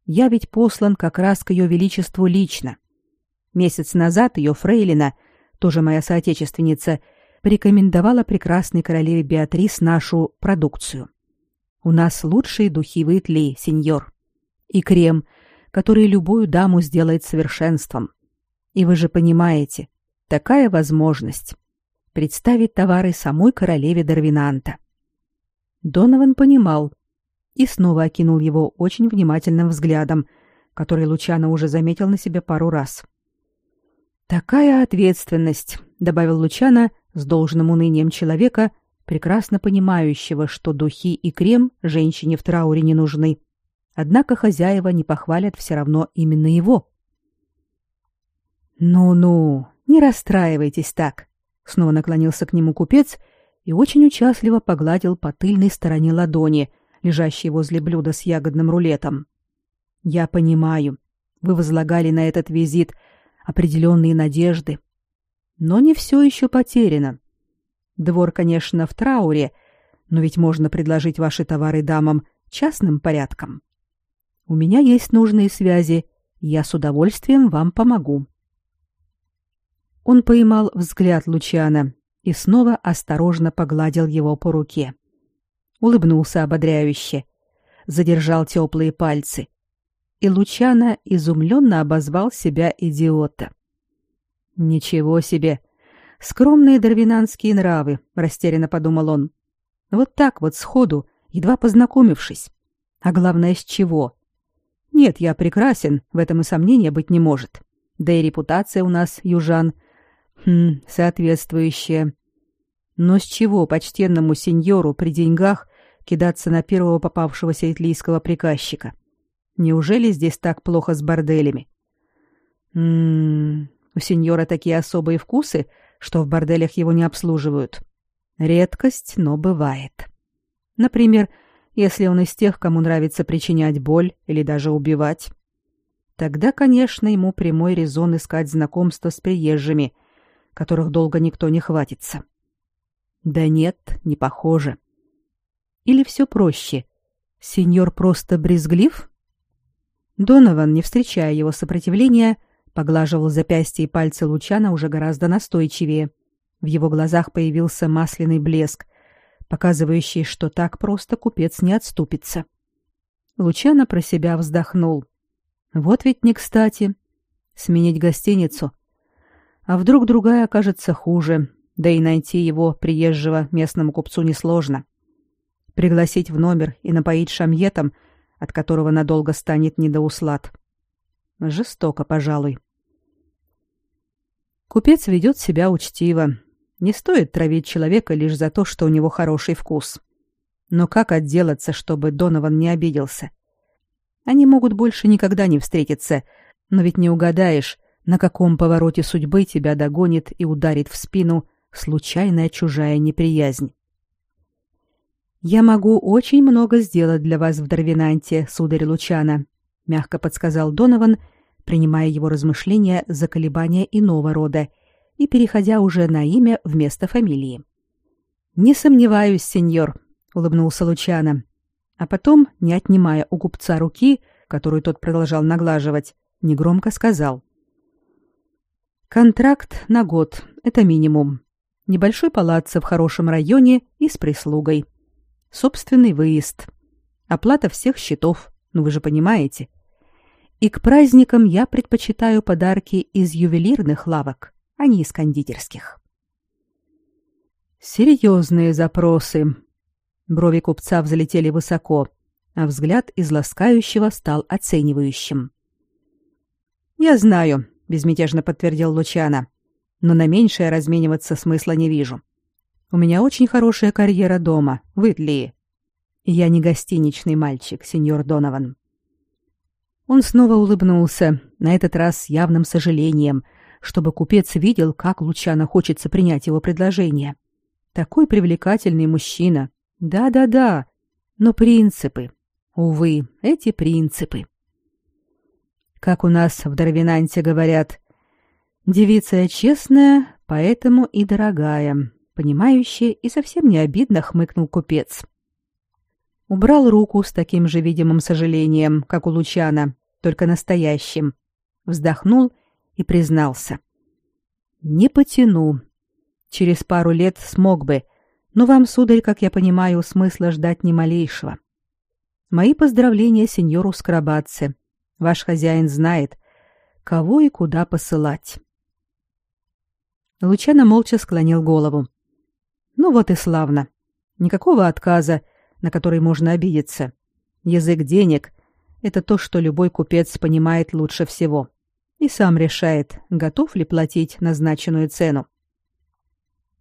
Я ведь послан как раз к ее величеству лично. Месяц назад ее фрейлина, тоже моя соотечественница, порекомендовала прекрасной королеве Беатрис нашу продукцию. У нас лучшие духи в сеньор. И крем, который любую даму сделает совершенством. И вы же понимаете, такая возможность представить товары самой королеве Дарвинанта. Донован понимал и снова окинул его очень внимательным взглядом, который Лучано уже заметил на себе пару раз. Такая ответственность, добавил Лучано с должным унынием человека, прекрасно понимающего, что духи и крем женщине в трауре не нужны. Однако хозяева не похвалят все равно именно его. Ну-ну, не расстраивайтесь так, снова наклонился к нему купец и очень участливо погладил по тыльной стороне ладони, лежащей возле блюда с ягодным рулетом. Я понимаю, вы возлагали на этот визит определенные надежды. Но не все еще потеряно. Двор, конечно, в трауре, но ведь можно предложить ваши товары дамам частным порядком. У меня есть нужные связи, я с удовольствием вам помогу. Он поймал взгляд Лучана и снова осторожно погладил его по руке. Улыбнулся ободряюще, задержал теплые пальцы и Лучано изумленно обозвал себя идиота. Ничего себе, скромные дарвинанские нравы, растерянно подумал он. Вот так вот сходу, едва познакомившись. А главное, с чего? Нет, я прекрасен, в этом и сомнения быть не может. Да и репутация у нас, южан, хм, соответствующая. Но с чего почтенному сеньору при деньгах кидаться на первого попавшегося итлийского приказчика? Неужели здесь так плохо с борделями? Ммм, у сеньора такие особые вкусы, что в борделях его не обслуживают. Редкость, но бывает. Например, если он из тех, кому нравится причинять боль или даже убивать. Тогда, конечно, ему прямой резон искать знакомство с приезжими, которых долго никто не хватится. Да нет, не похоже. Или все проще. Сеньор просто брезглив? Донован, не встречая его сопротивления, поглаживал запястья и пальцы Лучана уже гораздо настойчивее. В его глазах появился масляный блеск, показывающий, что так просто купец не отступится. Лучано про себя вздохнул. Вот ведь не кстати. Сменить гостиницу. А вдруг другая окажется хуже, да и найти его, приезжего, местному купцу несложно. Пригласить в номер и напоить шамьетом — от которого надолго станет недоуслад. Жестоко, пожалуй. Купец ведет себя учтиво. Не стоит травить человека лишь за то, что у него хороший вкус. Но как отделаться, чтобы Донован не обиделся? Они могут больше никогда не встретиться, но ведь не угадаешь, на каком повороте судьбы тебя догонит и ударит в спину случайная чужая неприязнь. Я могу очень много сделать для вас в Дарвинанте, сударь Лучана, мягко подсказал Донован, принимая его размышления за колебания иного рода и переходя уже на имя вместо фамилии. Не сомневаюсь, сеньор, улыбнулся Лучана, а потом, не отнимая у купца руки, которую тот продолжал наглаживать, негромко сказал: Контракт на год это минимум. Небольшой палаццо в хорошем районе и с прислугой собственный выезд, оплата всех счетов, ну вы же понимаете. И к праздникам я предпочитаю подарки из ювелирных лавок, а не из кондитерских. Серьезные запросы. Брови купца взлетели высоко, а взгляд из ласкающего стал оценивающим. Я знаю, безмятежно подтвердил Лучана. Но на меньшее размениваться смысла не вижу. У меня очень хорошая карьера дома, в Итлии. Я не гостиничный мальчик, сеньор Донован. Он снова улыбнулся, на этот раз с явным сожалением, чтобы купец видел, как Лучано хочется принять его предложение. Такой привлекательный мужчина. Да-да-да. Но принципы. Увы, эти принципы. Как у нас в Дарвинанте говорят, девица честная, поэтому и дорогая, понимающая и совсем не обидно хмыкнул купец. Убрал руку с таким же видимым сожалением, как у Лучана, только настоящим. Вздохнул и признался. «Не потяну. Через пару лет смог бы, но вам, сударь, как я понимаю, смысла ждать ни малейшего. Мои поздравления сеньору Скрабатце. Ваш хозяин знает, кого и куда посылать. Лучано молча склонил голову. Ну вот и славно. Никакого отказа, на который можно обидеться. Язык денег — это то, что любой купец понимает лучше всего. И сам решает, готов ли платить назначенную цену.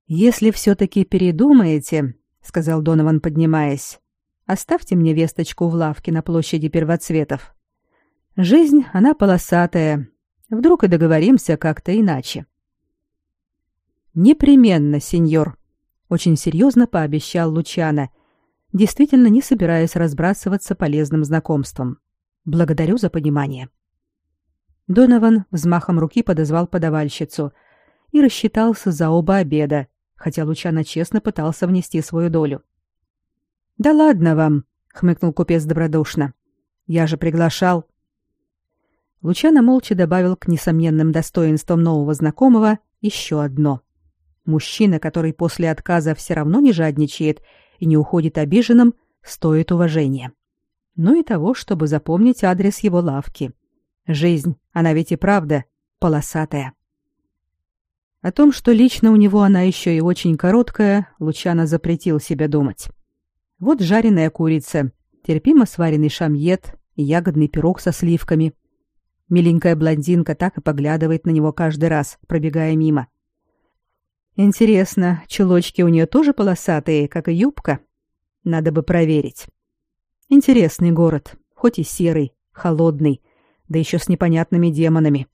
«Если все-таки передумаете», — сказал Донован, поднимаясь, — «оставьте мне весточку в лавке на площади первоцветов. Жизнь, она полосатая. Вдруг и договоримся как-то иначе. Непременно, сеньор, очень серьезно пообещал Лучана, действительно не собираясь разбрасываться полезным знакомством. Благодарю за понимание. Донован взмахом руки подозвал подавальщицу и рассчитался за оба обеда, хотя Лучано честно пытался внести свою долю. Да ладно вам, хмыкнул купец добродушно. Я же приглашал. Лучано молча добавил к несомненным достоинствам нового знакомого еще одно. Мужчина, который после отказа все равно не жадничает и не уходит обиженным, стоит уважения. Ну и того, чтобы запомнить адрес его лавки. Жизнь, она ведь и правда полосатая. О том, что лично у него она еще и очень короткая, Лучано запретил себе думать. Вот жареная курица, терпимо сваренный шамьет и ягодный пирог со сливками, Миленькая блондинка так и поглядывает на него каждый раз, пробегая мимо. Интересно, чулочки у нее тоже полосатые, как и юбка? Надо бы проверить. Интересный город, хоть и серый, холодный, да еще с непонятными демонами.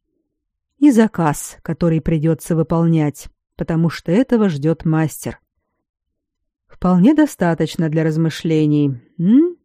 И заказ, который придется выполнять, потому что этого ждет мастер. Вполне достаточно для размышлений. М?